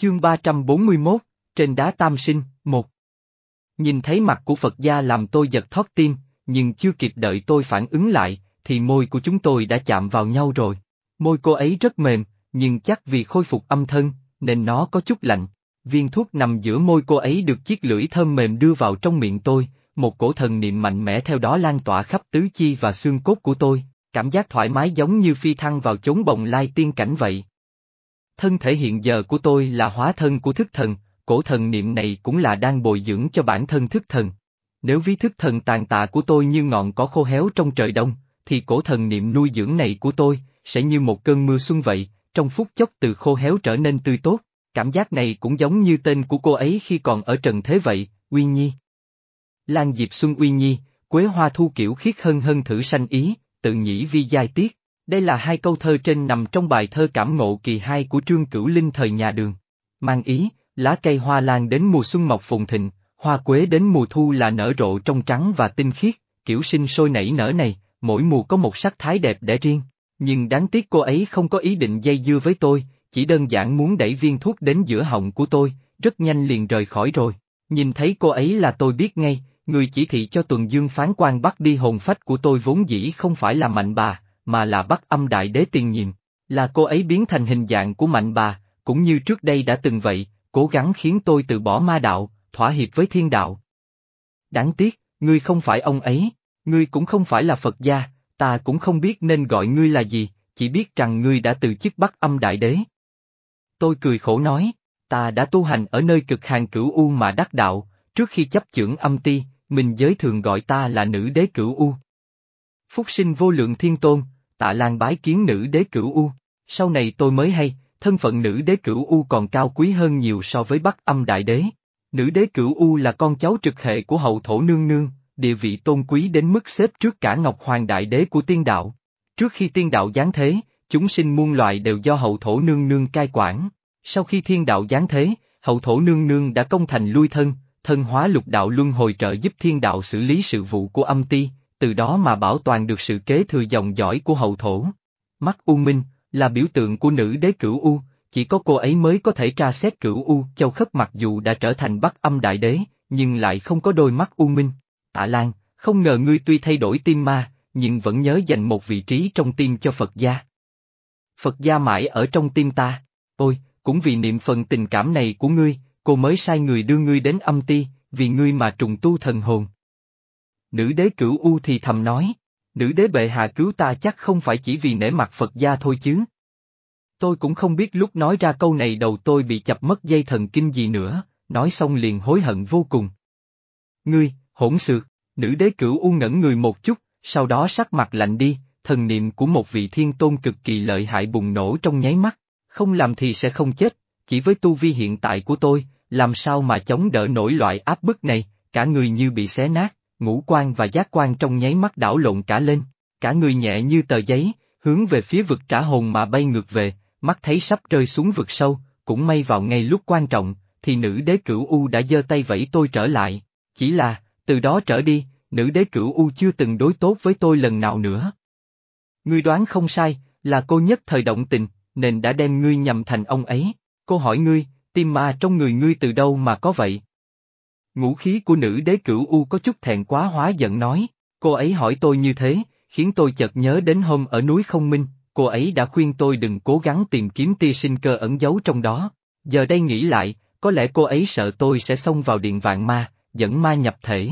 Chương 341, trên đá tam sinh, một. Nhìn thấy mặt của Phật gia làm tôi giật thót tim, nhưng chưa kịp đợi tôi phản ứng lại, thì môi của chúng tôi đã chạm vào nhau rồi. Môi cô ấy rất mềm, nhưng chắc vì khôi phục âm thân, nên nó có chút lạnh. Viên thuốc nằm giữa môi cô ấy được chiếc lưỡi thơm mềm đưa vào trong miệng tôi, một cổ thần niệm mạnh mẽ theo đó lan tỏa khắp tứ chi và xương cốt của tôi, cảm giác thoải mái giống như phi thăng vào chốn bồng lai tiên cảnh vậy. Thân thể hiện giờ của tôi là hóa thân của thức thần, cổ thần niệm này cũng là đang bồi dưỡng cho bản thân thức thần. Nếu ví thức thần tàn tạ của tôi như ngọn có khô héo trong trời đông, thì cổ thần niệm nuôi dưỡng này của tôi, sẽ như một cơn mưa xuân vậy, trong phút chốc từ khô héo trở nên tươi tốt. Cảm giác này cũng giống như tên của cô ấy khi còn ở trần thế vậy, Uy Nhi. Lan Diệp Xuân Uy Nhi, Quế Hoa Thu kiểu khiết hân hân thử sanh ý, tự nhĩ vi giai tiết. Đây là hai câu thơ trên nằm trong bài thơ cảm ngộ kỳ hai của Trương Cửu Linh thời nhà đường. Mang ý, lá cây hoa lan đến mùa xuân mọc phồn thịnh, hoa quế đến mùa thu là nở rộ trong trắng và tinh khiết, kiểu sinh sôi nảy nở này, mỗi mùa có một sắc thái đẹp để riêng. Nhưng đáng tiếc cô ấy không có ý định dây dưa với tôi, chỉ đơn giản muốn đẩy viên thuốc đến giữa họng của tôi, rất nhanh liền rời khỏi rồi. Nhìn thấy cô ấy là tôi biết ngay, người chỉ thị cho tuần dương phán quan bắt đi hồn phách của tôi vốn dĩ không phải là mạnh bà, mà là bắt âm đại đế tiền nhiệm. Là cô ấy biến thành hình dạng của mạnh bà, cũng như trước đây đã từng vậy, cố gắng khiến tôi từ bỏ ma đạo, thỏa hiệp với thiên đạo. Đáng tiếc, ngươi không phải ông ấy, ngươi cũng không phải là Phật gia, ta cũng không biết nên gọi ngươi là gì, chỉ biết rằng ngươi đã từ chức bắt âm đại đế. Tôi cười khổ nói, ta đã tu hành ở nơi cực hàng cửu U mà đắc đạo, trước khi chấp chưởng âm ti, mình giới thường gọi ta là nữ đế cửu U. Phúc sinh vô lượng thiên tôn, tạ lan bái kiến nữ đế cửu U, sau này tôi mới hay, thân phận nữ đế cửu U còn cao quý hơn nhiều so với bắc âm đại đế. Nữ đế cửu U là con cháu trực hệ của hậu thổ nương nương, địa vị tôn quý đến mức xếp trước cả Ngọc Hoàng đại đế của tiên đạo. Trước khi tiên đạo giáng thế, chúng sinh muôn loài đều do hậu thổ nương nương cai quản. Sau khi thiên đạo giáng thế, hậu thổ nương nương đã công thành lui thân, thân hóa lục đạo luân hồi trợ giúp thiên đạo xử lý sự vụ của âm ti, từ đó mà bảo toàn được sự kế thừa dòng dõi của hậu thổ. Mắt U Minh, là biểu tượng của nữ đế cửu U, chỉ có cô ấy mới có thể tra xét cửu U. Châu Khất mặc dù đã trở thành bắc âm đại đế, nhưng lại không có đôi mắt U Minh. Tạ Lan, không ngờ ngươi tuy thay đổi tim ma, nhưng vẫn nhớ dành một vị trí trong tim cho Phật gia. Phật gia mãi ở trong tim ta, ôi, cũng vì niệm phần tình cảm này của ngươi, cô mới sai người đưa ngươi đến âm ti, vì ngươi mà trùng tu thần hồn. Nữ đế cửu U thì thầm nói, nữ đế bệ hạ cứu ta chắc không phải chỉ vì nể mặt Phật gia thôi chứ. Tôi cũng không biết lúc nói ra câu này đầu tôi bị chập mất dây thần kinh gì nữa, nói xong liền hối hận vô cùng. Ngươi, hỗn xược, nữ đế cửu u ngẩn người một chút, sau đó sắc mặt lạnh đi, thần niệm của một vị thiên tôn cực kỳ lợi hại bùng nổ trong nháy mắt, không làm thì sẽ không chết, chỉ với tu vi hiện tại của tôi, làm sao mà chống đỡ nổi loại áp bức này, cả người như bị xé nát, ngũ quan và giác quan trong nháy mắt đảo lộn cả lên, cả người nhẹ như tờ giấy, hướng về phía vực trả hồn mà bay ngược về, mắt thấy sắp rơi xuống vực sâu, cũng may vào ngay lúc quan trọng, thì nữ đế cửu U đã giơ tay vẫy tôi trở lại, chỉ là, từ đó trở đi, nữ đế cửu U chưa từng đối tốt với tôi lần nào nữa. Ngươi đoán không sai, là cô nhất thời động tình, nên đã đem ngươi nhầm thành ông ấy, cô hỏi ngươi, tim ma trong người ngươi từ đâu mà có vậy? Ngũ khí của nữ đế cửu U có chút thẹn quá hóa giận nói, cô ấy hỏi tôi như thế, khiến tôi chợt nhớ đến hôm ở núi không minh, cô ấy đã khuyên tôi đừng cố gắng tìm kiếm tia sinh cơ ẩn giấu trong đó. Giờ đây nghĩ lại, có lẽ cô ấy sợ tôi sẽ xông vào điện vạn ma, dẫn ma nhập thể.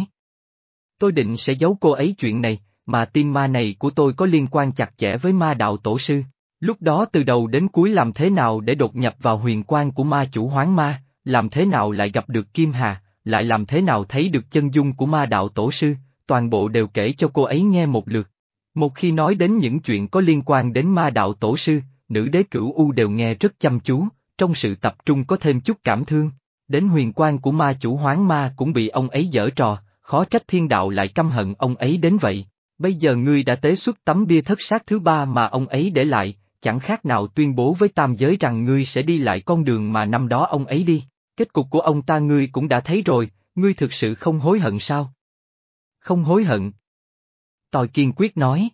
Tôi định sẽ giấu cô ấy chuyện này, mà tim ma này của tôi có liên quan chặt chẽ với ma đạo tổ sư. Lúc đó từ đầu đến cuối làm thế nào để đột nhập vào huyền quan của ma chủ hoáng ma, làm thế nào lại gặp được Kim Hà, lại làm thế nào thấy được chân dung của ma đạo tổ sư, toàn bộ đều kể cho cô ấy nghe một lượt. Một khi nói đến những chuyện có liên quan đến ma đạo tổ sư, nữ đế cửu U đều nghe rất chăm chú, trong sự tập trung có thêm chút cảm thương. Đến huyền quan của ma chủ hoáng ma cũng bị ông ấy dở trò, khó trách thiên đạo lại căm hận ông ấy đến vậy. Bây giờ ngươi đã tế xuất tấm bia thất sát thứ ba mà ông ấy để lại, chẳng khác nào tuyên bố với tam giới rằng ngươi sẽ đi lại con đường mà năm đó ông ấy đi. Kết cục của ông ta ngươi cũng đã thấy rồi, ngươi thực sự không hối hận sao? Không hối hận. Tòi kiên quyết nói.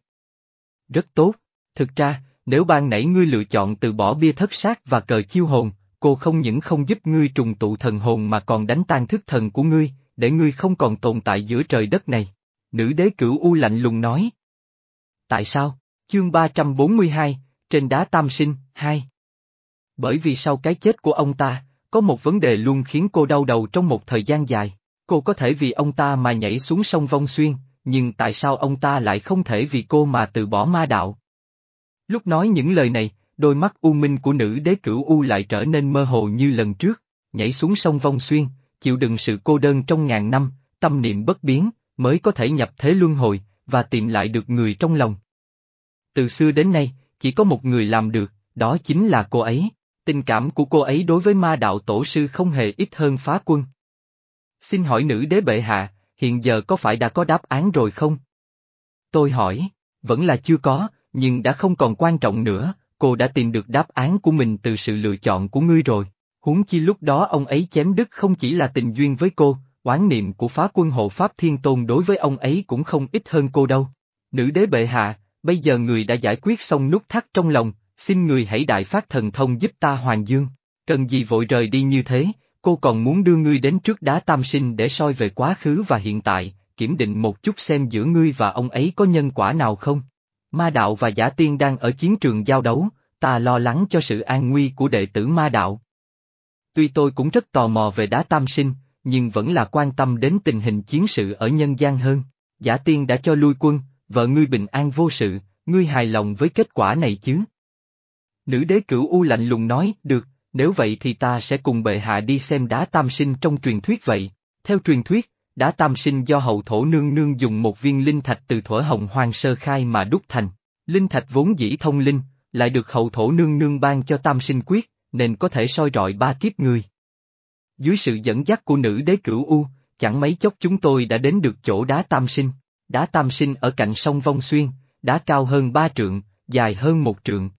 Rất tốt, thực ra, nếu ban nãy ngươi lựa chọn từ bỏ bia thất sát và cờ chiêu hồn, cô không những không giúp ngươi trùng tụ thần hồn mà còn đánh tan thức thần của ngươi, để ngươi không còn tồn tại giữa trời đất này. Nữ đế cửu U lạnh lùng nói. Tại sao? Chương 342, trên đá tam sinh, 2. Bởi vì sau cái chết của ông ta, có một vấn đề luôn khiến cô đau đầu trong một thời gian dài. Cô có thể vì ông ta mà nhảy xuống sông Vong Xuyên, nhưng tại sao ông ta lại không thể vì cô mà từ bỏ ma đạo? Lúc nói những lời này, đôi mắt u minh của nữ đế cửu u lại trở nên mơ hồ như lần trước, nhảy xuống sông Vong Xuyên, chịu đựng sự cô đơn trong ngàn năm, tâm niệm bất biến, mới có thể nhập thế luân hồi, và tìm lại được người trong lòng. Từ xưa đến nay, chỉ có một người làm được, đó chính là cô ấy. Tình cảm của cô ấy đối với ma đạo tổ sư không hề ít hơn phá quân. Xin hỏi nữ đế bệ hạ, hiện giờ có phải đã có đáp án rồi không? Tôi hỏi, vẫn là chưa có, nhưng đã không còn quan trọng nữa, cô đã tìm được đáp án của mình từ sự lựa chọn của ngươi rồi. Huống chi lúc đó ông ấy chém đứt không chỉ là tình duyên với cô, oán niệm của phá quân hộ Pháp Thiên Tôn đối với ông ấy cũng không ít hơn cô đâu. Nữ đế bệ hạ, bây giờ người đã giải quyết xong nút thắt trong lòng, xin người hãy đại phát thần thông giúp ta Hoàng Dương. Cần gì vội rời đi như thế, cô còn muốn đưa ngươi đến trước đá tam sinh để soi về quá khứ và hiện tại, kiểm định một chút xem giữa ngươi và ông ấy có nhân quả nào không. Ma đạo và giả tiên đang ở chiến trường giao đấu, ta lo lắng cho sự an nguy của đệ tử ma đạo. Tuy tôi cũng rất tò mò về đá tam sinh, nhưng vẫn là quan tâm đến tình hình chiến sự ở nhân gian hơn. Giả tiên đã cho lui quân, vợ ngươi bình an vô sự, ngươi hài lòng với kết quả này chứ? Nữ đế cửu U lạnh lùng nói, được, nếu vậy thì ta sẽ cùng bệ hạ đi xem đá tam sinh trong truyền thuyết vậy. Theo truyền thuyết, đá tam sinh do hậu thổ nương nương dùng một viên linh thạch từ thuở hồng hoang sơ khai mà đúc thành. Linh thạch vốn dĩ thông linh, lại được hậu thổ nương nương ban cho tam sinh quyết, nên có thể soi rọi ba kiếp người. Dưới sự dẫn dắt của nữ đế cửu U, chẳng mấy chốc chúng tôi đã đến được chỗ đá tam sinh. Đá tam sinh ở cạnh sông Vong Xuyên, đá cao hơn ba trượng, dài hơn một trượng.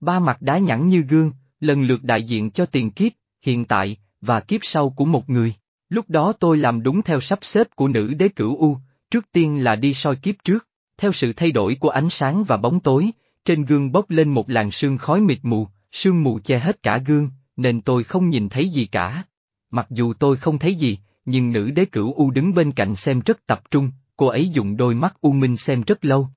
Ba mặt đá nhẵn như gương, lần lượt đại diện cho tiền kiếp, hiện tại, và kiếp sau của một người. Lúc đó tôi làm đúng theo sắp xếp của nữ đế cửu U, trước tiên là đi soi kiếp trước, theo sự thay đổi của ánh sáng và bóng tối, trên gương bốc lên một làn sương khói mịt mù, sương mù che hết cả gương, nên tôi không nhìn thấy gì cả. Mặc dù tôi không thấy gì, nhưng nữ đế cửu U đứng bên cạnh xem rất tập trung, cô ấy dùng đôi mắt U Minh xem rất lâu.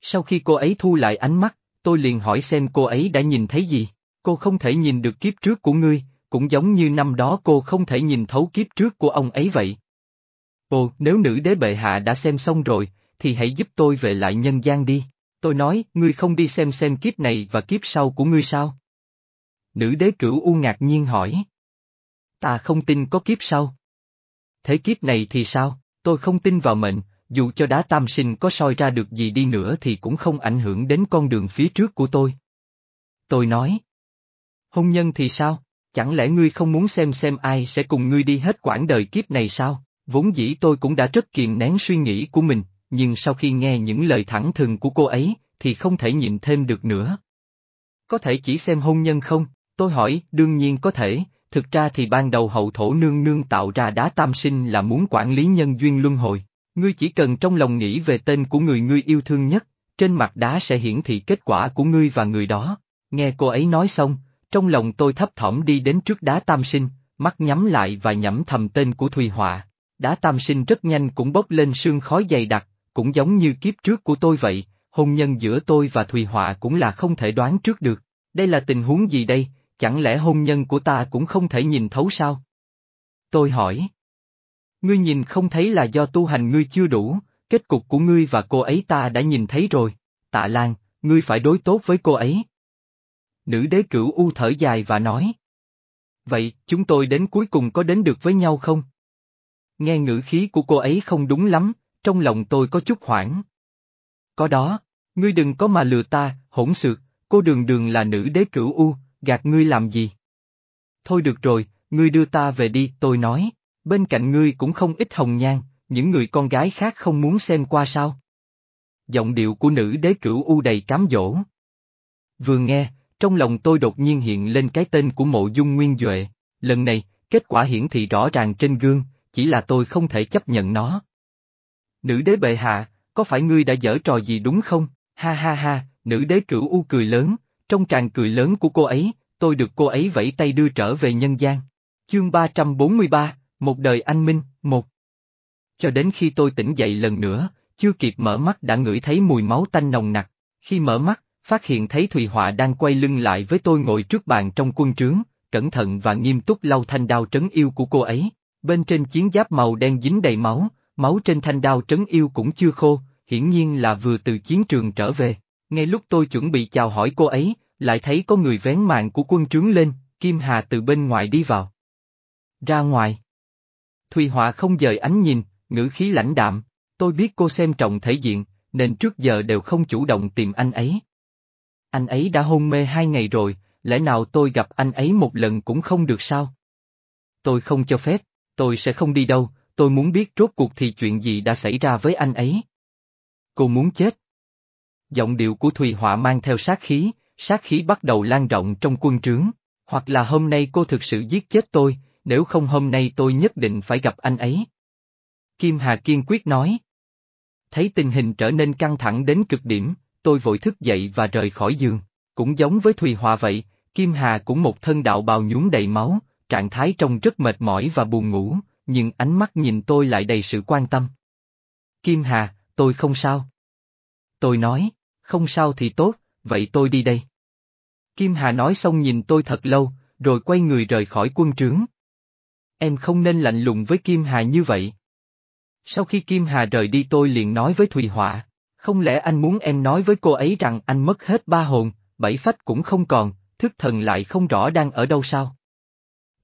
Sau khi cô ấy thu lại ánh mắt, tôi liền hỏi xem cô ấy đã nhìn thấy gì. Cô không thể nhìn được kiếp trước của ngươi, cũng giống như năm đó cô không thể nhìn thấu kiếp trước của ông ấy vậy. Ồ, nếu nữ đế bệ hạ đã xem xong rồi, thì hãy giúp tôi về lại nhân gian đi. Tôi nói, ngươi không đi xem xem kiếp này và kiếp sau của ngươi sao? Nữ đế cửu u ngạc nhiên hỏi. Ta không tin có kiếp sau. Thế kiếp này thì sao? Tôi không tin vào mệnh, dù cho đá tam sinh có soi ra được gì đi nữa thì cũng không ảnh hưởng đến con đường phía trước của tôi. Tôi nói. Hôn nhân thì sao? Chẳng lẽ ngươi không muốn xem xem ai sẽ cùng ngươi đi hết quãng đời kiếp này sao? Vốn dĩ tôi cũng đã rất kiềm nén suy nghĩ của mình, nhưng sau khi nghe những lời thẳng thừng của cô ấy, thì không thể nhịn thêm được nữa. Có thể chỉ xem hôn nhân không? Tôi hỏi, đương nhiên có thể, thực ra thì ban đầu hậu thổ nương nương tạo ra đá tam sinh là muốn quản lý nhân duyên luân hồi. Ngươi chỉ cần trong lòng nghĩ về tên của người ngươi yêu thương nhất, trên mặt đá sẽ hiển thị kết quả của ngươi và người đó. Nghe cô ấy nói xong, trong lòng tôi thấp thỏm đi đến trước đá tam sinh, mắt nhắm lại và nhẩm thầm tên của Thùy Họa. Đá tam sinh rất nhanh cũng bốc lên sương khói dày đặc, cũng giống như kiếp trước của tôi vậy, hôn nhân giữa tôi và Thùy Họa cũng là không thể đoán trước được. Đây là tình huống gì đây, chẳng lẽ hôn nhân của ta cũng không thể nhìn thấu sao? Tôi hỏi. Ngươi nhìn không thấy là do tu hành ngươi chưa đủ, kết cục của ngươi và cô ấy ta đã nhìn thấy rồi. Tạ Lan, ngươi phải đối tốt với cô ấy. Nữ đế cửu u thở dài và nói. Vậy, chúng tôi đến cuối cùng có đến được với nhau không? Nghe ngữ khí của cô ấy không đúng lắm, trong lòng tôi có chút hoảng. Có đó, ngươi đừng có mà lừa ta, hỗn xược, cô đường đường là nữ đế cửu u, gạt ngươi làm gì? Thôi được rồi, ngươi đưa ta về đi, tôi nói, bên cạnh ngươi cũng không ít hồng nhan, những người con gái khác không muốn xem qua sao? Giọng điệu của nữ đế cửu u đầy cám dỗ. Vừa nghe, trong lòng tôi đột nhiên hiện lên cái tên của mộ dung nguyên Duệ, lần này, kết quả hiển thị rõ ràng trên gương, chỉ là tôi không thể chấp nhận nó. Nữ đế bệ hạ, có phải ngươi đã dở trò gì đúng không? Ha ha ha, nữ đế cửu u cười lớn, trong tràn cười lớn của cô ấy, tôi được cô ấy vẫy tay đưa trở về nhân gian. Chương 343, một đời anh minh, một. Cho đến khi tôi tỉnh dậy lần nữa, chưa kịp mở mắt đã ngửi thấy mùi máu tanh nồng nặc. Khi mở mắt, phát hiện thấy Thùy Họa đang quay lưng lại với tôi ngồi trước bàn trong quân trướng, cẩn thận và nghiêm túc lau thanh đao trấn yêu của cô ấy. Bên trên chiến giáp màu đen dính đầy máu, máu trên thanh đao trấn yêu cũng chưa khô, hiển nhiên là vừa từ chiến trường trở về. Ngay lúc tôi chuẩn bị chào hỏi cô ấy, lại thấy có người vén màn của quân trướng lên, Kim Hà từ bên ngoài đi vào. Ra ngoài. Thùy Họa không dời ánh nhìn, ngữ khí lãnh đạm, tôi biết cô xem trọng thể diện, nên trước giờ đều không chủ động tìm anh ấy. Anh ấy đã hôn mê hai ngày rồi, lẽ nào tôi gặp anh ấy một lần cũng không được sao? Tôi không cho phép, tôi sẽ không đi đâu, tôi muốn biết rốt cuộc thì chuyện gì đã xảy ra với anh ấy. Cô muốn chết. Giọng điệu của Thùy Họa mang theo sát khí, sát khí bắt đầu lan rộng trong quân trướng, hoặc là hôm nay cô thực sự giết chết tôi, nếu không hôm nay tôi nhất định phải gặp anh ấy. Kim Hà kiên quyết nói. Thấy tình hình trở nên căng thẳng đến cực điểm, tôi vội thức dậy và rời khỏi giường. Cũng giống với Thùy Hòa vậy, Kim Hà cũng một thân đạo bào nhúng đầy máu, trạng thái trông rất mệt mỏi và buồn ngủ, nhưng ánh mắt nhìn tôi lại đầy sự quan tâm. Kim Hà, tôi không sao. Tôi nói, không sao thì tốt, vậy tôi đi đây. Kim Hà nói xong nhìn tôi thật lâu, rồi quay người rời khỏi quân trướng. Em không nên lạnh lùng với Kim Hà như vậy. Sau khi Kim Hà rời đi tôi liền nói với Thùy Họa, không lẽ anh muốn em nói với cô ấy rằng anh mất hết ba hồn, bảy phách cũng không còn, thức thần lại không rõ đang ở đâu sao?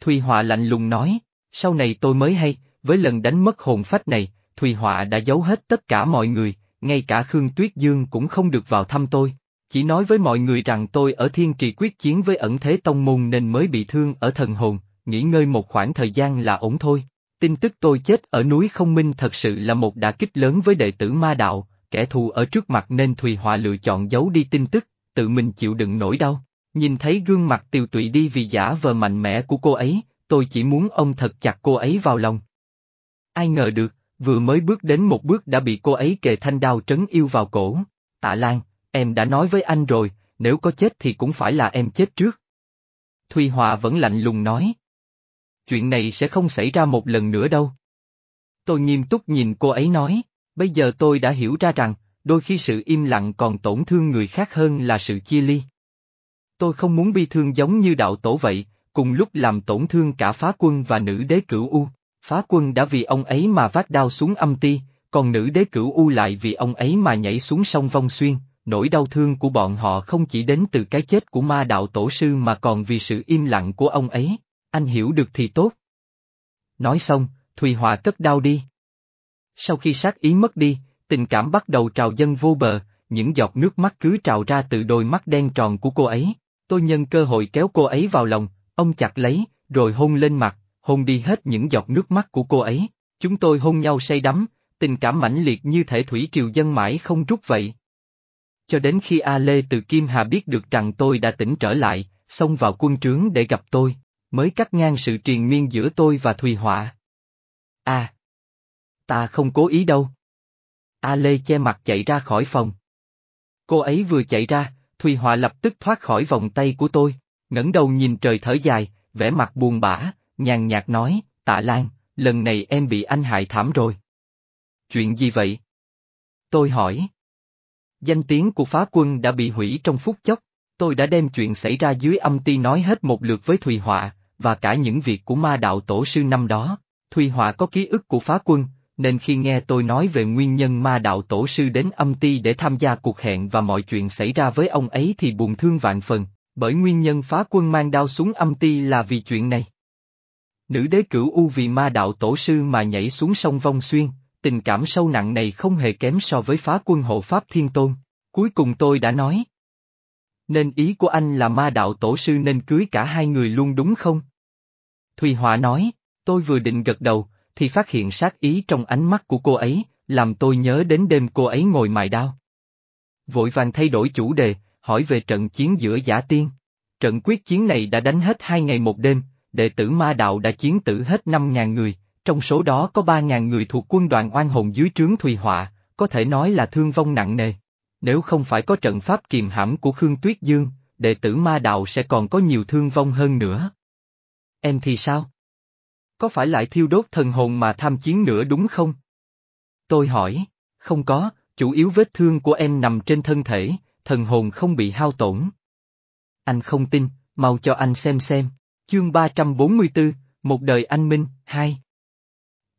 Thùy Họa lạnh lùng nói, sau này tôi mới hay, với lần đánh mất hồn phách này, Thùy Họa đã giấu hết tất cả mọi người, ngay cả Khương Tuyết Dương cũng không được vào thăm tôi. Chỉ nói với mọi người rằng tôi ở thiên trì quyết chiến với ẩn thế tông môn nên mới bị thương ở thần hồn, nghỉ ngơi một khoảng thời gian là ổn thôi. Tin tức tôi chết ở núi không minh thật sự là một đả kích lớn với đệ tử ma đạo, kẻ thù ở trước mặt nên Thùy Họa lựa chọn giấu đi tin tức, tự mình chịu đựng nỗi đau. Nhìn thấy gương mặt tiều tụy đi vì giả vờ mạnh mẽ của cô ấy, tôi chỉ muốn ông thật chặt cô ấy vào lòng. Ai ngờ được, vừa mới bước đến một bước đã bị cô ấy kề thanh đao trấn yêu vào cổ. Tạ Lan, em đã nói với anh rồi, nếu có chết thì cũng phải là em chết trước. Thùy Họa vẫn lạnh lùng nói. Chuyện này sẽ không xảy ra một lần nữa đâu. Tôi nghiêm túc nhìn cô ấy nói, bây giờ tôi đã hiểu ra rằng, đôi khi sự im lặng còn tổn thương người khác hơn là sự chia ly. Tôi không muốn bi thương giống như đạo tổ vậy, cùng lúc làm tổn thương cả phá quân và nữ đế cửu U. Phá quân đã vì ông ấy mà vác đao xuống âm ti, còn nữ đế cửu U lại vì ông ấy mà nhảy xuống sông Vong Xuyên, nỗi đau thương của bọn họ không chỉ đến từ cái chết của ma đạo tổ sư mà còn vì sự im lặng của ông ấy, anh hiểu được thì tốt. Nói xong, Thùy Họa cất đau đi. Sau khi sát ý mất đi, tình cảm bắt đầu trào dâng vô bờ, những giọt nước mắt cứ trào ra từ đôi mắt đen tròn của cô ấy. Tôi nhân cơ hội kéo cô ấy vào lòng, ông chặt lấy, rồi hôn lên mặt, hôn đi hết những giọt nước mắt của cô ấy. Chúng tôi hôn nhau say đắm, tình cảm mãnh liệt như thể thủy triều dân mãi không rút vậy. Cho đến khi A Lê từ Kim Hà biết được rằng tôi đã tỉnh trở lại, xông vào quân trướng để gặp tôi, mới cắt ngang sự triền miên giữa tôi và Thùy Họa. À! Ta không cố ý đâu. A Lê che mặt chạy ra khỏi phòng. Cô ấy vừa chạy ra, Thùy Họa lập tức thoát khỏi vòng tay của tôi, ngẩng đầu nhìn trời thở dài, vẻ mặt buồn bã, nhàn nhạt nói, tạ Lan, lần này em bị anh hại thảm rồi. Chuyện gì vậy? Tôi hỏi. Danh tiếng của phá quân đã bị hủy trong phút chốc, tôi đã đem chuyện xảy ra dưới âm ti nói hết một lượt với Thùy Họa, và cả những việc của ma đạo tổ sư năm đó. Thùy Họa có ký ức của phá quân, nên khi nghe tôi nói về nguyên nhân ma đạo tổ sư đến âm ti để tham gia cuộc hẹn và mọi chuyện xảy ra với ông ấy thì buồn thương vạn phần, bởi nguyên nhân phá quân mang đao xuống âm ti là vì chuyện này. Nữ đế cửu u vì ma đạo tổ sư mà nhảy xuống sông Vong Xuyên, tình cảm sâu nặng này không hề kém so với phá quân hộ Pháp Thiên Tôn, cuối cùng tôi đã nói. Nên ý của anh là ma đạo tổ sư nên cưới cả hai người luôn đúng không? Thùy Họa nói, tôi vừa định gật đầu, thì phát hiện sát ý trong ánh mắt của cô ấy, làm tôi nhớ đến đêm cô ấy ngồi mài đao. Vội vàng thay đổi chủ đề, hỏi về trận chiến giữa giả tiên. Trận quyết chiến này đã đánh hết hai ngày một đêm, đệ tử ma đạo đã chiến tử hết năm ngàn người, trong số đó có ba ngàn người thuộc quân đoàn oan hồn dưới trướng Thùy Họa, có thể nói là thương vong nặng nề. Nếu không phải có trận pháp kiềm hãm của Khương Tuyết Dương, đệ tử ma đạo sẽ còn có nhiều thương vong hơn nữa. Em thì sao? Có phải lại thiêu đốt thần hồn mà tham chiến nữa đúng không? Tôi hỏi, không có, chủ yếu vết thương của em nằm trên thân thể, thần hồn không bị hao tổn. Anh không tin, mau cho anh xem xem. Chương 344, Một đời anh minh, hai.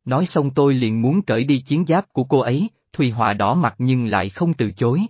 Nói xong tôi liền muốn cởi đi chiến giáp của cô ấy, Thùy Họa đỏ mặt nhưng lại không từ chối.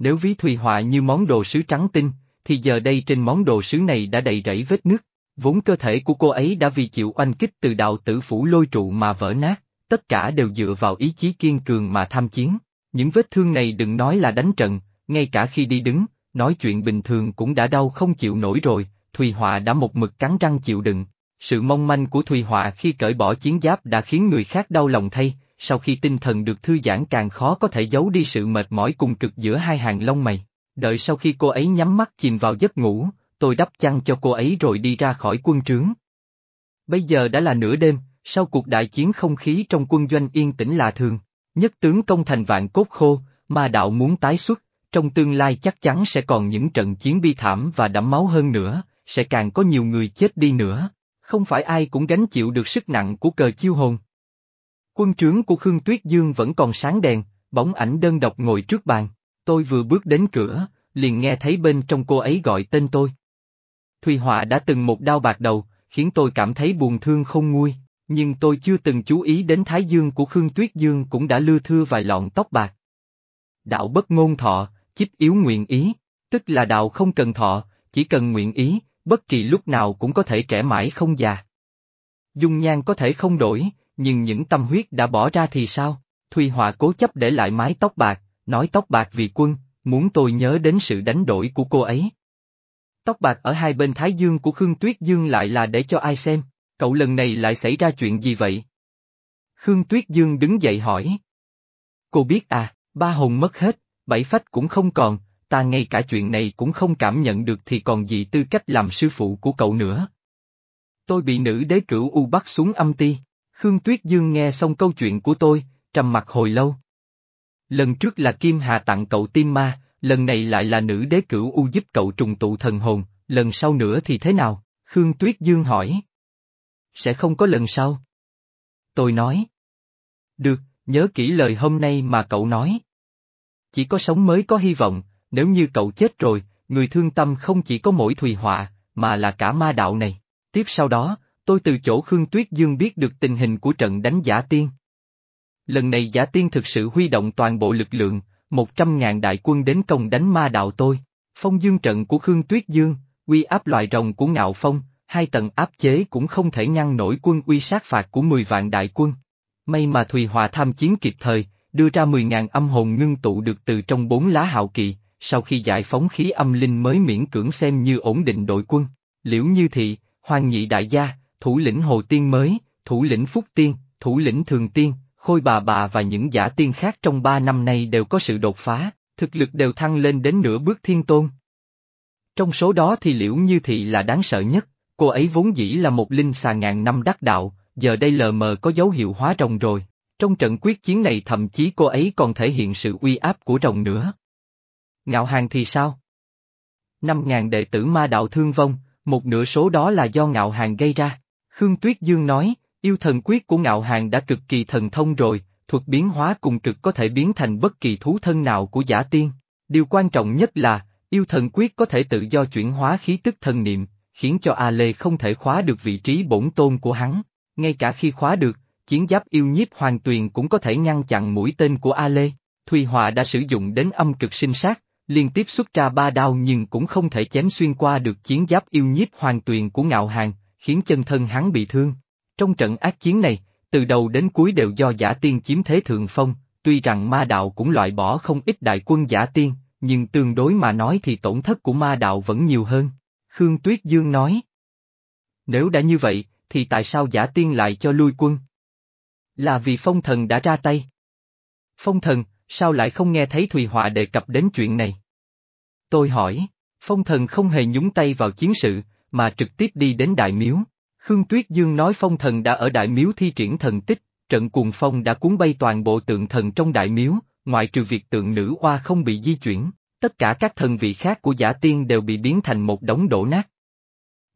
Nếu ví Thùy Họa như món đồ sứ trắng tinh, thì giờ đây trên món đồ sứ này đã đầy rẫy vết nước. Vốn cơ thể của cô ấy đã vì chịu oanh kích từ đạo tử phủ lôi trụ mà vỡ nát, tất cả đều dựa vào ý chí kiên cường mà tham chiến. Những vết thương này đừng nói là đánh trận, ngay cả khi đi đứng, nói chuyện bình thường cũng đã đau không chịu nổi rồi, Thùy Họa đã một mực cắn răng chịu đựng. Sự mong manh của Thùy Họa khi cởi bỏ chiến giáp đã khiến người khác đau lòng thay, sau khi tinh thần được thư giãn càng khó có thể giấu đi sự mệt mỏi cùng cực giữa hai hàng lông mày. Đợi sau khi cô ấy nhắm mắt chìm vào giấc ngủ, tôi đắp chăn cho cô ấy rồi đi ra khỏi quân trướng. Bây giờ đã là nửa đêm, sau cuộc đại chiến không khí trong quân doanh yên tĩnh là thường. Nhất tướng công thành vạn cốt khô, mà đạo muốn tái xuất, trong tương lai chắc chắn sẽ còn những trận chiến bi thảm và đẫm máu hơn nữa, sẽ càng có nhiều người chết đi nữa. Không phải ai cũng gánh chịu được sức nặng của cờ chiêu hồn. Quân trướng của Khương Tuyết Dương vẫn còn sáng đèn, bóng ảnh đơn độc ngồi trước bàn. Tôi vừa bước đến cửa, liền nghe thấy bên trong cô ấy gọi tên tôi. Thùy Họa đã từng một đau bạc đầu, khiến tôi cảm thấy buồn thương không nguôi, nhưng tôi chưa từng chú ý đến thái dương của Khương Tuyết Dương cũng đã lưa thưa vài lọn tóc bạc. Đạo bất ngôn thọ, chích yếu nguyện ý, tức là đạo không cần thọ, chỉ cần nguyện ý, bất kỳ lúc nào cũng có thể trẻ mãi không già. Dung nhan có thể không đổi, nhưng những tâm huyết đã bỏ ra thì sao? Thùy Họa cố chấp để lại mái tóc bạc, nói tóc bạc vì quân, muốn tôi nhớ đến sự đánh đổi của cô ấy. Tóc bạc ở hai bên thái dương của Khương Tuyết Dương lại là để cho ai xem, cậu lần này lại xảy ra chuyện gì vậy? Khương Tuyết Dương đứng dậy hỏi. Cô biết à, ba hồn mất hết, bảy phách cũng không còn, ta ngay cả chuyện này cũng không cảm nhận được thì còn gì tư cách làm sư phụ của cậu nữa. Tôi bị nữ đế cửu U bắt xuống âm ti, Khương Tuyết Dương nghe xong câu chuyện của tôi, trầm mặt hồi lâu. Lần trước là Kim Hà tặng cậu tim ma, lần này lại là nữ đế cửu U giúp cậu trùng tụ thần hồn, lần sau nữa thì thế nào? Khương Tuyết Dương hỏi. Sẽ không có lần sau. Tôi nói. Được, nhớ kỹ lời hôm nay mà cậu nói. Chỉ có sống mới có hy vọng, nếu như cậu chết rồi, người thương tâm không chỉ có mỗi Thùy Họa, mà là cả ma đạo này. Tiếp sau đó, tôi từ chỗ Khương Tuyết Dương biết được tình hình của trận đánh giả tiên. Lần này giả tiên thực sự huy động toàn bộ lực lượng, một trăm ngàn đại quân đến công đánh ma đạo tôi. Phong dương trận của Khương Tuyết Dương, uy áp loại rồng của Ngạo Phong, hai tầng áp chế cũng không thể ngăn nổi quân uy sát phạt của mười vạn đại quân. May mà Thùy Hòa tham chiến kịp thời, đưa ra mười ngàn âm hồn ngưng tụ được từ trong bốn lá hạo kỳ, sau khi giải phóng khí âm linh mới miễn cưỡng xem như ổn định đội quân. Liễu Như Thị, Hoàng Nhị Đại Gia, thủ lĩnh Hồ Tiên mới, thủ lĩnh Phúc Tiên, thủ lĩnh Thường Tiên, Khôi Bà Bà và những giả tiên khác trong ba năm nay đều có sự đột phá, thực lực đều thăng lên đến nửa bước thiên tôn. Trong số đó thì Liễu Như Thị là đáng sợ nhất, cô ấy vốn dĩ là một linh xà ngàn năm đắc đạo, giờ đây lờ mờ có dấu hiệu hóa rồng rồi. Trong trận quyết chiến này thậm chí cô ấy còn thể hiện sự uy áp của rồng nữa. Ngạo hàng thì sao? Năm ngàn đệ tử ma đạo thương vong, một nửa số đó là do ngạo hàng gây ra. Khương Tuyết Dương nói, yêu thần quyết của ngạo hàng đã cực kỳ thần thông rồi, thuật biến hóa cùng cực có thể biến thành bất kỳ thú thân nào của giả tiên. Điều quan trọng nhất là, yêu thần quyết có thể tự do chuyển hóa khí tức thần niệm, khiến cho A Lê không thể khóa được vị trí bổn tôn của hắn. Ngay cả khi khóa được, chiến giáp yêu nhiếp hoàng tuyền cũng có thể ngăn chặn mũi tên của A Lê. Thùy Họa đã sử dụng đến âm cực sinh sát, liên tiếp xuất ra ba đao nhưng cũng không thể chém xuyên qua được chiến giáp yêu nhiếp hoàng tuyền của ngạo hàng, khiến chân thân hắn bị thương. Trong trận ác chiến này, từ đầu đến cuối đều do giả tiên chiếm thế thượng phong, tuy rằng ma đạo cũng loại bỏ không ít đại quân giả tiên, nhưng tương đối mà nói thì tổn thất của ma đạo vẫn nhiều hơn. Khương Tuyết Dương nói. Nếu đã như vậy, thì tại sao giả tiên lại cho lui quân? Là vì phong thần đã ra tay. Phong thần, sao lại không nghe thấy Thùy Họa đề cập đến chuyện này? Tôi hỏi, phong thần không hề nhúng tay vào chiến sự, mà trực tiếp đi đến đại miếu. Khương Tuyết Dương nói phong thần đã ở đại miếu thi triển thần tích, trận cuồng phong đã cuốn bay toàn bộ tượng thần trong đại miếu, ngoại trừ việc tượng nữ oa không bị di chuyển. Tất cả các thần vị khác của giả tiên đều bị biến thành một đống đổ nát.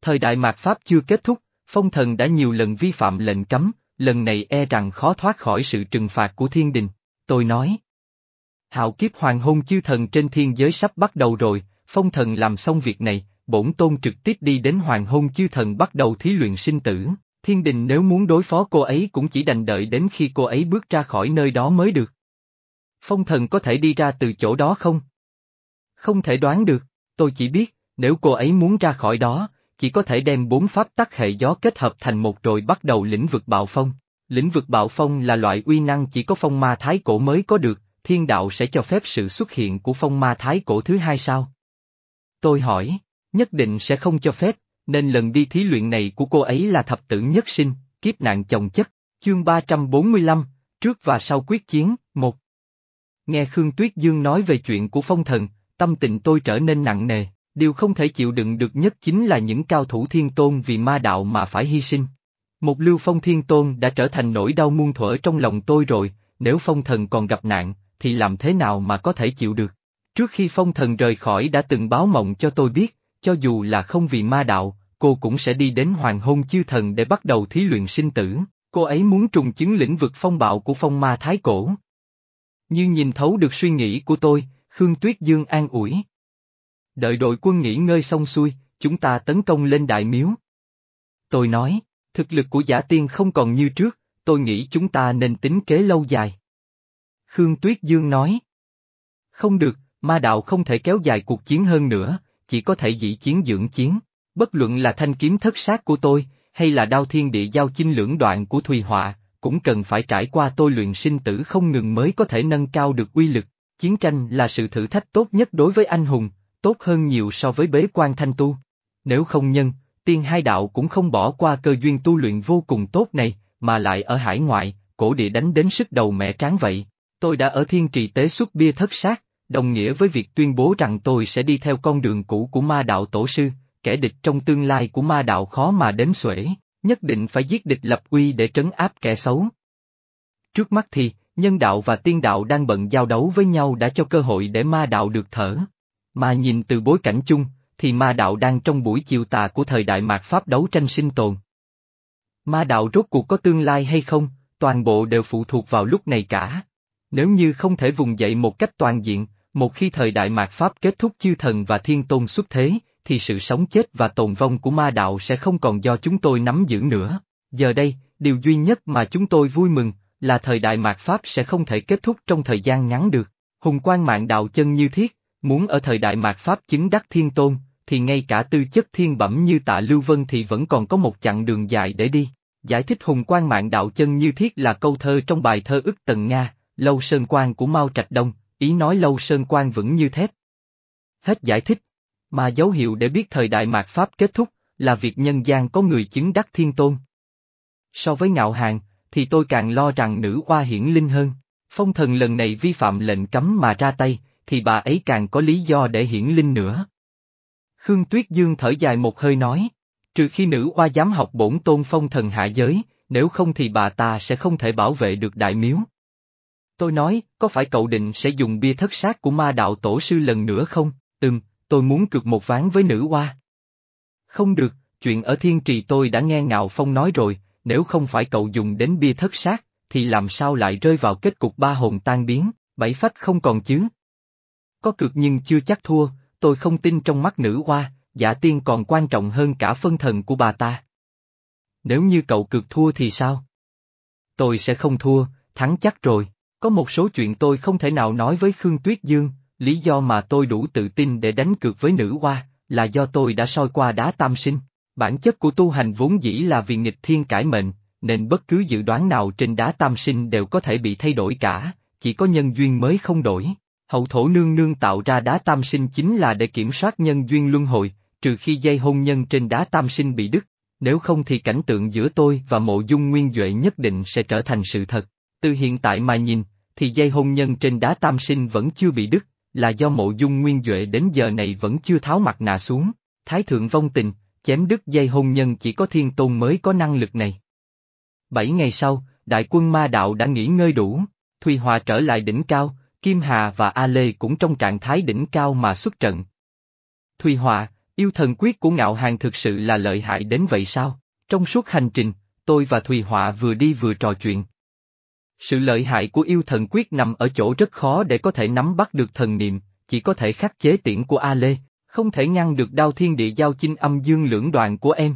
Thời đại mạt Pháp chưa kết thúc, phong thần đã nhiều lần vi phạm lệnh cấm, lần này e rằng khó thoát khỏi sự trừng phạt của thiên đình. Tôi nói. Hạo kiếp hoàng hôn chư thần trên thiên giới sắp bắt đầu rồi, phong thần làm xong việc này, bổn tôn trực tiếp đi đến hoàng hôn chư thần bắt đầu thí luyện sinh tử. Thiên đình nếu muốn đối phó cô ấy cũng chỉ đành đợi đến khi cô ấy bước ra khỏi nơi đó mới được. Phong thần có thể đi ra từ chỗ đó không? Không thể đoán được, tôi chỉ biết, nếu cô ấy muốn ra khỏi đó, chỉ có thể đem bốn pháp tắc hệ gió kết hợp thành một rồi bắt đầu lĩnh vực bạo phong. Lĩnh vực bạo phong là loại uy năng chỉ có phong ma thái cổ mới có được, thiên đạo sẽ cho phép sự xuất hiện của phong ma thái cổ thứ hai sao? Tôi hỏi, nhất định sẽ không cho phép, nên lần đi thí luyện này của cô ấy là thập tử nhất sinh, kiếp nạn chồng chất, chương 345, trước và sau quyết chiến, một. Nghe Khương Tuyết Dương nói về chuyện của phong thần, tâm tình tôi trở nên nặng nề, điều không thể chịu đựng được nhất chính là những cao thủ thiên tôn vì ma đạo mà phải hy sinh. Một lưu phong thiên tôn đã trở thành nỗi đau muôn thuở trong lòng tôi rồi, nếu phong thần còn gặp nạn, thì làm thế nào mà có thể chịu được. Trước khi phong thần rời khỏi đã từng báo mộng cho tôi biết, cho dù là không vì ma đạo, cô cũng sẽ đi đến hoàng hôn chư thần để bắt đầu thí luyện sinh tử, cô ấy muốn trùng chứng lĩnh vực phong bạo của phong ma thái cổ. Như nhìn thấu được suy nghĩ của tôi, Khương Tuyết Dương an ủi. Đợi đội quân nghỉ ngơi xong xuôi, chúng ta tấn công lên đại miếu. Tôi nói, thực lực của giả tiên không còn như trước, tôi nghĩ chúng ta nên tính kế lâu dài. Khương Tuyết Dương nói. Không được, ma đạo không thể kéo dài cuộc chiến hơn nữa, chỉ có thể dĩ chiến dưỡng chiến. Bất luận là thanh kiếm thất sát của tôi, hay là đao thiên địa giao chinh lưỡng đoạn của Thùy Họa, cũng cần phải trải qua tôi luyện sinh tử không ngừng mới có thể nâng cao được uy lực. Chiến tranh là sự thử thách tốt nhất đối với anh hùng, tốt hơn nhiều so với bế quan thanh tu. Nếu không nhân, tiên hai đạo cũng không bỏ qua cơ duyên tu luyện vô cùng tốt này, mà lại ở hải ngoại, cổ địa đánh đến sức đầu mẹ tráng vậy. Tôi đã ở thiên trì tế xuất bia thất sát, đồng nghĩa với việc tuyên bố rằng tôi sẽ đi theo con đường cũ của ma đạo tổ sư, kẻ địch trong tương lai của ma đạo khó mà đến xuể, nhất định phải giết địch lập uy để trấn áp kẻ xấu. Trước mắt thì, nhân đạo và tiên đạo đang bận giao đấu với nhau đã cho cơ hội để ma đạo được thở. Mà nhìn từ bối cảnh chung, thì ma đạo đang trong buổi chiều tà của thời đại mạt Pháp đấu tranh sinh tồn. Ma đạo rốt cuộc có tương lai hay không, toàn bộ đều phụ thuộc vào lúc này cả. Nếu như không thể vùng dậy một cách toàn diện, một khi thời đại mạt Pháp kết thúc chư thần và thiên tôn xuất thế, thì sự sống chết và tồn vong của ma đạo sẽ không còn do chúng tôi nắm giữ nữa. Giờ đây, điều duy nhất mà chúng tôi vui mừng, là thời đại mạt Pháp sẽ không thể kết thúc trong thời gian ngắn được. Hùng quan mạng đạo chân như thiết, muốn ở thời đại mạt Pháp chứng đắc thiên tôn, thì ngay cả tư chất thiên bẩm như tạ Lưu Vân thì vẫn còn có một chặng đường dài để đi. Giải thích hùng quan mạng đạo chân như thiết là câu thơ trong bài thơ ức tần Nga, Lâu Sơn Quan của Mao Trạch Đông, ý nói Lâu Sơn Quan vững như thép. Hết giải thích. Mà dấu hiệu để biết thời đại mạt Pháp kết thúc, là việc nhân gian có người chứng đắc thiên tôn. So với ngạo hàng, thì tôi càng lo rằng nữ oa hiển linh hơn. Phong thần lần này vi phạm lệnh cấm mà ra tay, thì bà ấy càng có lý do để hiển linh nữa. Khương Tuyết Dương thở dài một hơi nói, trừ khi nữ oa dám học bổn tôn phong thần hạ giới, nếu không thì bà ta sẽ không thể bảo vệ được đại miếu. Tôi nói, có phải cậu định sẽ dùng bia thất sát của ma đạo tổ sư lần nữa không? Ừm, tôi muốn cược một ván với nữ hoa. Không được, chuyện ở thiên trì tôi đã nghe Ngạo Phong nói rồi, nếu không phải cậu dùng đến bia thất sát, thì làm sao lại rơi vào kết cục ba hồn tan biến, bảy phách không còn chứ? Có cược nhưng chưa chắc thua, tôi không tin trong mắt nữ hoa, giả tiên còn quan trọng hơn cả phân thần của bà ta. Nếu như cậu cược thua thì sao? Tôi sẽ không thua, thắng chắc rồi. Có một số chuyện tôi không thể nào nói với Khương Tuyết Dương, lý do mà tôi đủ tự tin để đánh cược với nữ hoa, là do tôi đã soi qua đá tam sinh. Bản chất của tu hành vốn dĩ là vì nghịch thiên cải mệnh, nên bất cứ dự đoán nào trên đá tam sinh đều có thể bị thay đổi cả, chỉ có nhân duyên mới không đổi. Hậu thổ nương nương tạo ra đá tam sinh chính là để kiểm soát nhân duyên luân hồi, trừ khi dây hôn nhân trên đá tam sinh bị đứt, nếu không thì cảnh tượng giữa tôi và mộ dung nguyên Duệ nhất định sẽ trở thành sự thật. Từ hiện tại mà nhìn, thì dây hôn nhân trên đá tam sinh vẫn chưa bị đứt, là do mộ dung nguyên Duệ đến giờ này vẫn chưa tháo mặt nạ xuống. Thái thượng vong tình, chém đứt dây hôn nhân chỉ có thiên tôn mới có năng lực này. Bảy ngày sau, đại quân ma đạo đã nghỉ ngơi đủ, Thùy Hòa trở lại đỉnh cao, Kim Hà và A Lê cũng trong trạng thái đỉnh cao mà xuất trận. Thùy hòa yêu thần quyết của ngạo hàng thực sự là lợi hại đến vậy sao? Trong suốt hành trình, tôi và Thùy Họa vừa đi vừa trò chuyện. Sự lợi hại của yêu thần quyết nằm ở chỗ rất khó để có thể nắm bắt được thần niệm, chỉ có thể khắc chế tiễn của A Lê, không thể ngăn được đao thiên địa giao chinh âm dương lưỡng đoạn của em.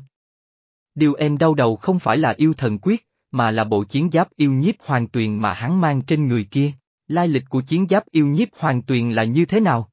Điều em đau đầu không phải là yêu thần quyết, mà là bộ chiến giáp yêu nhiếp hoàng tuyền mà hắn mang trên người kia. Lai lịch của chiến giáp yêu nhiếp hoàng tuyền là như thế nào?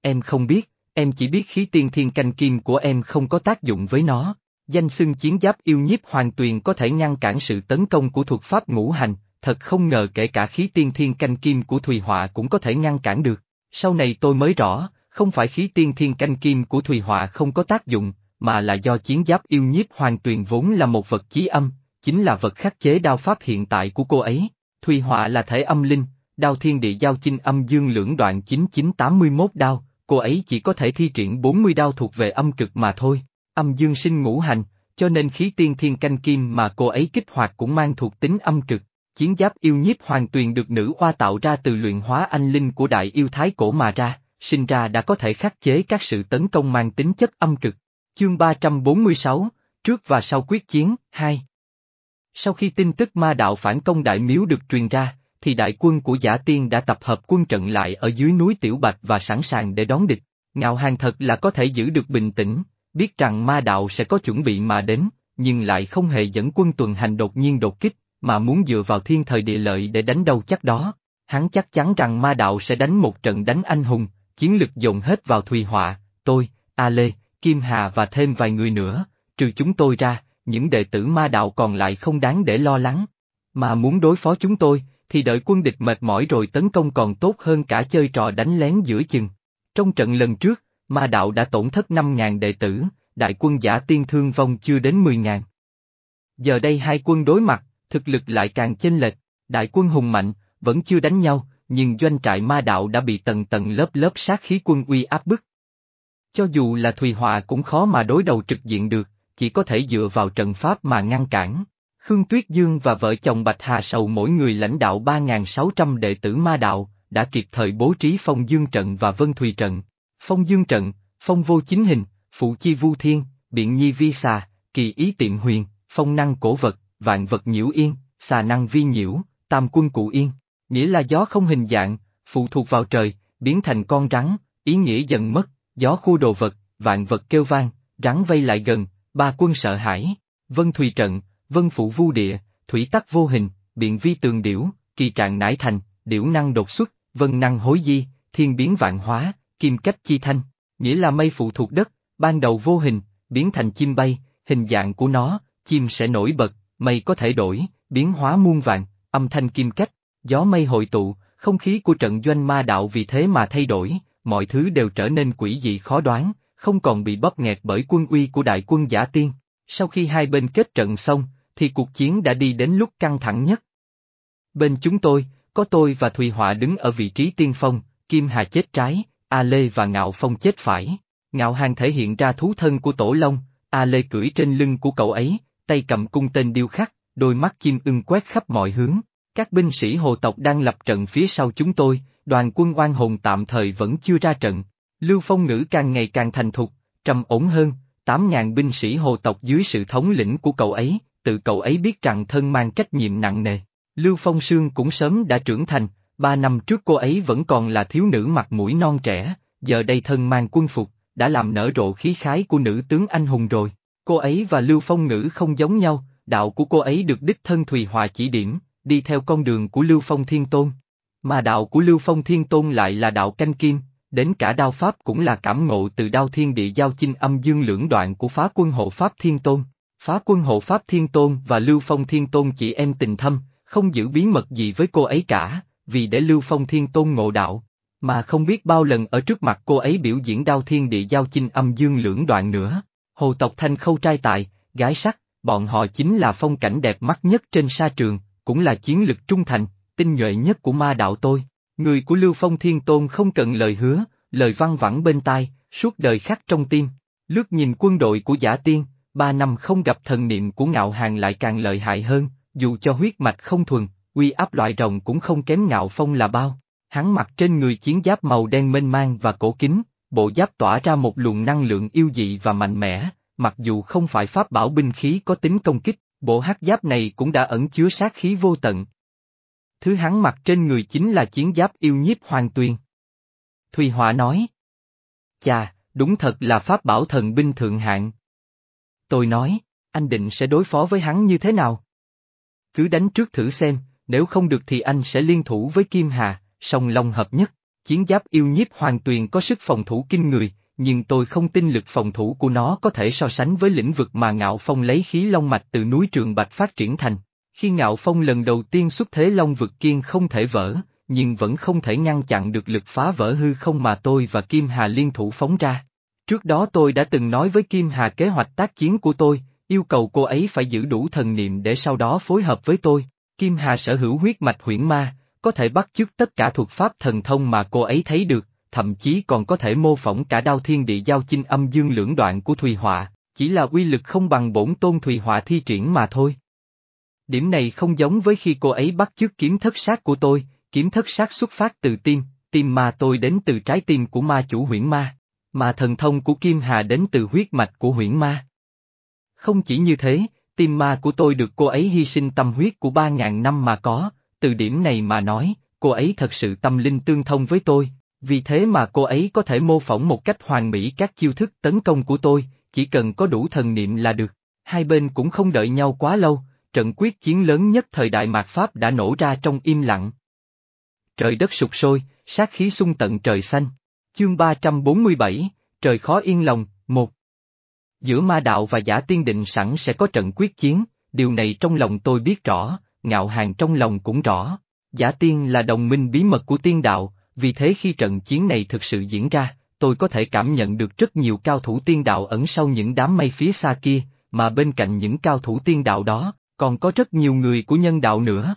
Em không biết, em chỉ biết khí tiên thiên canh kim của em không có tác dụng với nó. Danh xưng chiến giáp yêu nhiếp hoàng tuyền có thể ngăn cản sự tấn công của thuật pháp ngũ hành, thật không ngờ kể cả khí tiên thiên canh kim của Thùy Họa cũng có thể ngăn cản được. Sau này tôi mới rõ, không phải khí tiên thiên canh kim của Thùy Họa không có tác dụng, mà là do chiến giáp yêu nhiếp hoàng tuyền vốn là một vật chí âm, chính là vật khắc chế đao pháp hiện tại của cô ấy. Thùy Họa là thể âm linh, đao thiên địa giao chinh âm dương lưỡng đoạn 9981 đao, cô ấy chỉ có thể thi triển 40 đao thuộc về âm cực mà thôi, âm dương sinh ngũ hành, cho nên khí tiên thiên canh kim mà cô ấy kích hoạt cũng mang thuộc tính âm cực. Chiến giáp yêu nhiếp hoàng tuyền được nữ hoa tạo ra từ luyện hóa anh linh của đại yêu thái cổ mà ra, sinh ra đã có thể khắc chế các sự tấn công mang tính chất âm cực. Chương 346, Trước và sau quyết chiến, 2 Sau khi tin tức ma đạo phản công đại miếu được truyền ra, thì đại quân của giả tiên đã tập hợp quân trận lại ở dưới núi Tiểu Bạch và sẵn sàng để đón địch. Ngạo hàng thật là có thể giữ được bình tĩnh, biết rằng ma đạo sẽ có chuẩn bị mà đến, nhưng lại không hề dẫn quân tuần hành đột nhiên đột kích, mà muốn dựa vào thiên thời địa lợi để đánh đâu chắc đó. Hắn chắc chắn rằng ma đạo sẽ đánh một trận đánh anh hùng, chiến lực dồn hết vào Thùy Họa, tôi, A Lê, Kim Hà và thêm vài người nữa, trừ chúng tôi ra, những đệ tử ma đạo còn lại không đáng để lo lắng. Mà muốn đối phó chúng tôi, thì đợi quân địch mệt mỏi rồi tấn công còn tốt hơn cả chơi trò đánh lén giữa chừng. Trong trận lần trước, ma đạo đã tổn thất 5.000 đệ tử, đại quân giả tiên thương vong chưa đến 10.000. Giờ đây hai quân đối mặt, thực lực lại càng chênh lệch, đại quân hùng mạnh, vẫn chưa đánh nhau, nhưng doanh trại ma đạo đã bị tầng tầng lớp lớp sát khí quân uy áp bức. Cho dù là Thùy Họa cũng khó mà đối đầu trực diện được, chỉ có thể dựa vào trận pháp mà ngăn cản. Khương Tuyết Dương và vợ chồng Bạch Hà Sầu mỗi người lãnh đạo 3.600 đệ tử ma đạo, đã kịp thời bố trí phong dương trận và vân thùy trận. Phong dương trận, phong vô chính hình, phụ chi vu thiên, biện nhi vi xà, kỳ ý tiệm huyền, phong năng cổ vật, vạn vật nhiễu yên, xà năng vi nhiễu, tam quân cụ yên. Nghĩa là gió không hình dạng, phụ thuộc vào trời, biến thành con rắn, ý nghĩa dần mất, gió khu đồ vật, vạn vật kêu vang, rắn vây lại gần, ba quân sợ hãi, vân thùy trận, vân phụ vu địa, thủy tắc vô hình, biện vi tường điểu, kỳ trạng nải thành, điểu năng đột xuất, vân năng hối di, thiên biến vạn hóa, kim cách chi thanh, nghĩa là mây phụ thuộc đất, ban đầu vô hình, biến thành chim bay, hình dạng của nó, chim sẽ nổi bật, mây có thể đổi, biến hóa muôn vàng, âm thanh kim cách, gió mây hội tụ, không khí của trận doanh ma đạo vì thế mà thay đổi, mọi thứ đều trở nên quỷ dị khó đoán, không còn bị bóp nghẹt bởi quân uy của đại quân giả tiên. Sau khi hai bên kết trận xong, thì cuộc chiến đã đi đến lúc căng thẳng nhất. Bên chúng tôi, có tôi và Thùy Họa đứng ở vị trí tiên phong, Kim Hà chết trái, A Lê và Ngạo Phong chết phải. Ngạo Hàng thể hiện ra thú thân của Tổ Long, A Lê cưỡi trên lưng của cậu ấy, tay cầm cung tên điêu khắc, đôi mắt chim ưng quét khắp mọi hướng. Các binh sĩ hồ tộc đang lập trận phía sau chúng tôi, đoàn quân oan hồn tạm thời vẫn chưa ra trận. Lưu Phong Ngữ càng ngày càng thành thục, trầm ổn hơn, 8.000 binh sĩ hồ tộc dưới sự thống lĩnh của cậu ấy, tự cậu ấy biết rằng thân mang trách nhiệm nặng nề. Lưu Phong Sương cũng sớm đã trưởng thành, ba năm trước cô ấy vẫn còn là thiếu nữ mặt mũi non trẻ, giờ đây thân mang quân phục, đã làm nở rộ khí khái của nữ tướng anh hùng rồi. Cô ấy và Lưu Phong Ngữ không giống nhau, đạo của cô ấy được đích thân Thùy Hòa chỉ điểm, đi theo con đường của Lưu Phong Thiên Tôn. Mà đạo của Lưu Phong Thiên Tôn lại là đạo canh kim, đến cả đao pháp cũng là cảm ngộ từ đao thiên địa giao chinh âm dương lưỡng đoạn của phá quân hộ Pháp Thiên Tôn. Phá quân hộ Pháp Thiên Tôn và Lưu Phong Thiên Tôn chỉ em tình thâm, không giữ bí mật gì với cô ấy cả, vì để Lưu Phong Thiên Tôn ngộ đạo, mà không biết bao lần ở trước mặt cô ấy biểu diễn đao thiên địa giao chinh âm dương lưỡng đoạn nữa. Hồ tộc thanh khâu trai tài, gái sắc, bọn họ chính là phong cảnh đẹp mắt nhất trên sa trường, cũng là chiến lực trung thành, tinh nhuệ nhất của ma đạo tôi. Người của Lưu Phong Thiên Tôn không cần lời hứa, lời văn vẳng bên tai, suốt đời khắc trong tim. Lướt nhìn quân đội của giả tiên, ba năm không gặp thần niệm của ngạo hàng lại càng lợi hại hơn, dù cho huyết mạch không thuần, uy áp loại rồng cũng không kém ngạo phong là bao. Hắn mặc trên người chiến giáp màu đen mênh mang và cổ kính, bộ giáp tỏa ra một luồng năng lượng yêu dị và mạnh mẽ, mặc dù không phải pháp bảo binh khí có tính công kích, bộ hắc giáp này cũng đã ẩn chứa sát khí vô tận. Thứ hắn mặc trên người chính là chiến giáp yêu nhiếp hoàng tuyền. Thùy Họa nói. Chà, đúng thật là pháp bảo thần binh thượng hạng. Tôi nói, anh định sẽ đối phó với hắn như thế nào? Cứ đánh trước thử xem, nếu không được thì anh sẽ liên thủ với Kim Hà, song long hợp nhất. Chiến giáp yêu nhiếp hoàng tuyền có sức phòng thủ kinh người, nhưng tôi không tin lực phòng thủ của nó có thể so sánh với lĩnh vực mà Ngạo Phong lấy khí long mạch từ núi Trường Bạch phát triển thành. Khi Ngạo Phong lần đầu tiên xuất thế long vực kiên không thể vỡ, nhưng vẫn không thể ngăn chặn được lực phá vỡ hư không mà tôi và Kim Hà liên thủ phóng ra. Trước đó tôi đã từng nói với Kim Hà kế hoạch tác chiến của tôi, yêu cầu cô ấy phải giữ đủ thần niệm để sau đó phối hợp với tôi. Kim Hà sở hữu huyết mạch huyễn ma, có thể bắt chước tất cả thuật pháp thần thông mà cô ấy thấy được, thậm chí còn có thể mô phỏng cả đao thiên địa giao chinh âm dương lưỡng đoạn của Thùy Họa, chỉ là uy lực không bằng bổn tôn Thùy Họa thi triển mà thôi. Điểm này không giống với khi cô ấy bắt chước kiếm thất sát của tôi, kiếm thất sát xuất phát từ tim, tim ma tôi đến từ trái tim của ma chủ huyễn ma, mà thần thông của Kim Hà đến từ huyết mạch của huyễn ma. Không chỉ như thế, tim ma của tôi được cô ấy hy sinh tâm huyết của ba ngàn năm mà có, từ điểm này mà nói, cô ấy thật sự tâm linh tương thông với tôi, vì thế mà cô ấy có thể mô phỏng một cách hoàn mỹ các chiêu thức tấn công của tôi, chỉ cần có đủ thần niệm là được. Hai bên cũng không đợi nhau quá lâu, trận quyết chiến lớn nhất thời đại mạt Pháp đã nổ ra trong im lặng. Trời đất sụp sôi, sát khí xung tận trời xanh. Chương 347, trời khó yên lòng, một. Giữa ma đạo và giả tiên định sẵn sẽ có trận quyết chiến, điều này trong lòng tôi biết rõ, ngạo hàng trong lòng cũng rõ. Giả tiên là đồng minh bí mật của tiên đạo, vì thế khi trận chiến này thực sự diễn ra, tôi có thể cảm nhận được rất nhiều cao thủ tiên đạo ẩn sau những đám mây phía xa kia, mà bên cạnh những cao thủ tiên đạo đó, còn có rất nhiều người của nhân đạo nữa.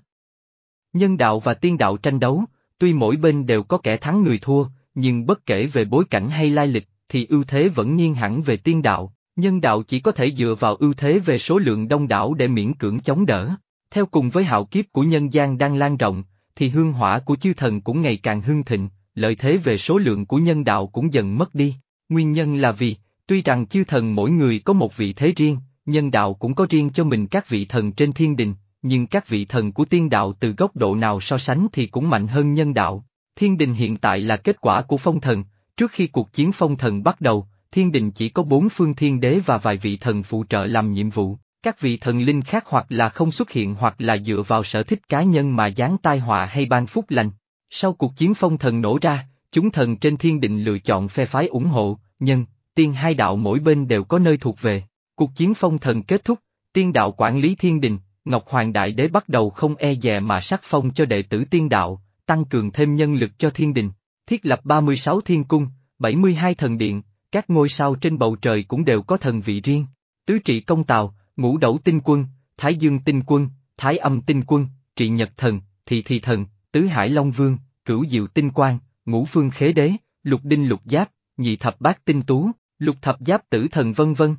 Nhân đạo và tiên đạo tranh đấu, tuy mỗi bên đều có kẻ thắng người thua, nhưng bất kể về bối cảnh hay lai lịch, thì ưu thế vẫn nghiêng hẳn về tiên đạo, nhân đạo chỉ có thể dựa vào ưu thế về số lượng đông đảo để miễn cưỡng chống đỡ. Theo cùng với hạo kiếp của nhân gian đang lan rộng, thì hương hỏa của chư thần cũng ngày càng hưng thịnh, lợi thế về số lượng của nhân đạo cũng dần mất đi. Nguyên nhân là vì, tuy rằng chư thần mỗi người có một vị thế riêng, nhân đạo cũng có riêng cho mình các vị thần trên thiên đình, nhưng các vị thần của tiên đạo từ góc độ nào so sánh thì cũng mạnh hơn nhân đạo. Thiên đình hiện tại là kết quả của phong thần, trước khi cuộc chiến phong thần bắt đầu, thiên đình chỉ có bốn phương thiên đế và vài vị thần phụ trợ làm nhiệm vụ, các vị thần linh khác hoặc là không xuất hiện hoặc là dựa vào sở thích cá nhân mà giáng tai họa hay ban phúc lành. Sau cuộc chiến phong thần nổ ra, chúng thần trên thiên định lựa chọn phe phái ủng hộ, nhân, tiên hai đạo mỗi bên đều có nơi thuộc về. Cuộc chiến phong thần kết thúc, tiên đạo quản lý thiên đình, Ngọc Hoàng Đại Đế bắt đầu không e dè mà sắc phong cho đệ tử tiên đạo, tăng cường thêm nhân lực cho thiên đình, thiết lập 36 thiên cung, 72 thần điện, các ngôi sao trên bầu trời cũng đều có thần vị riêng. Tứ trị công tào, ngũ đẩu tinh quân, thái dương tinh quân, thái âm tinh quân, trị nhật thần, thị thị thần, tứ hải long vương, cửu diệu tinh quang, ngũ phương khế đế, lục đinh lục giáp, nhị thập bát tinh tú, lục thập giáp tử thần vân vân.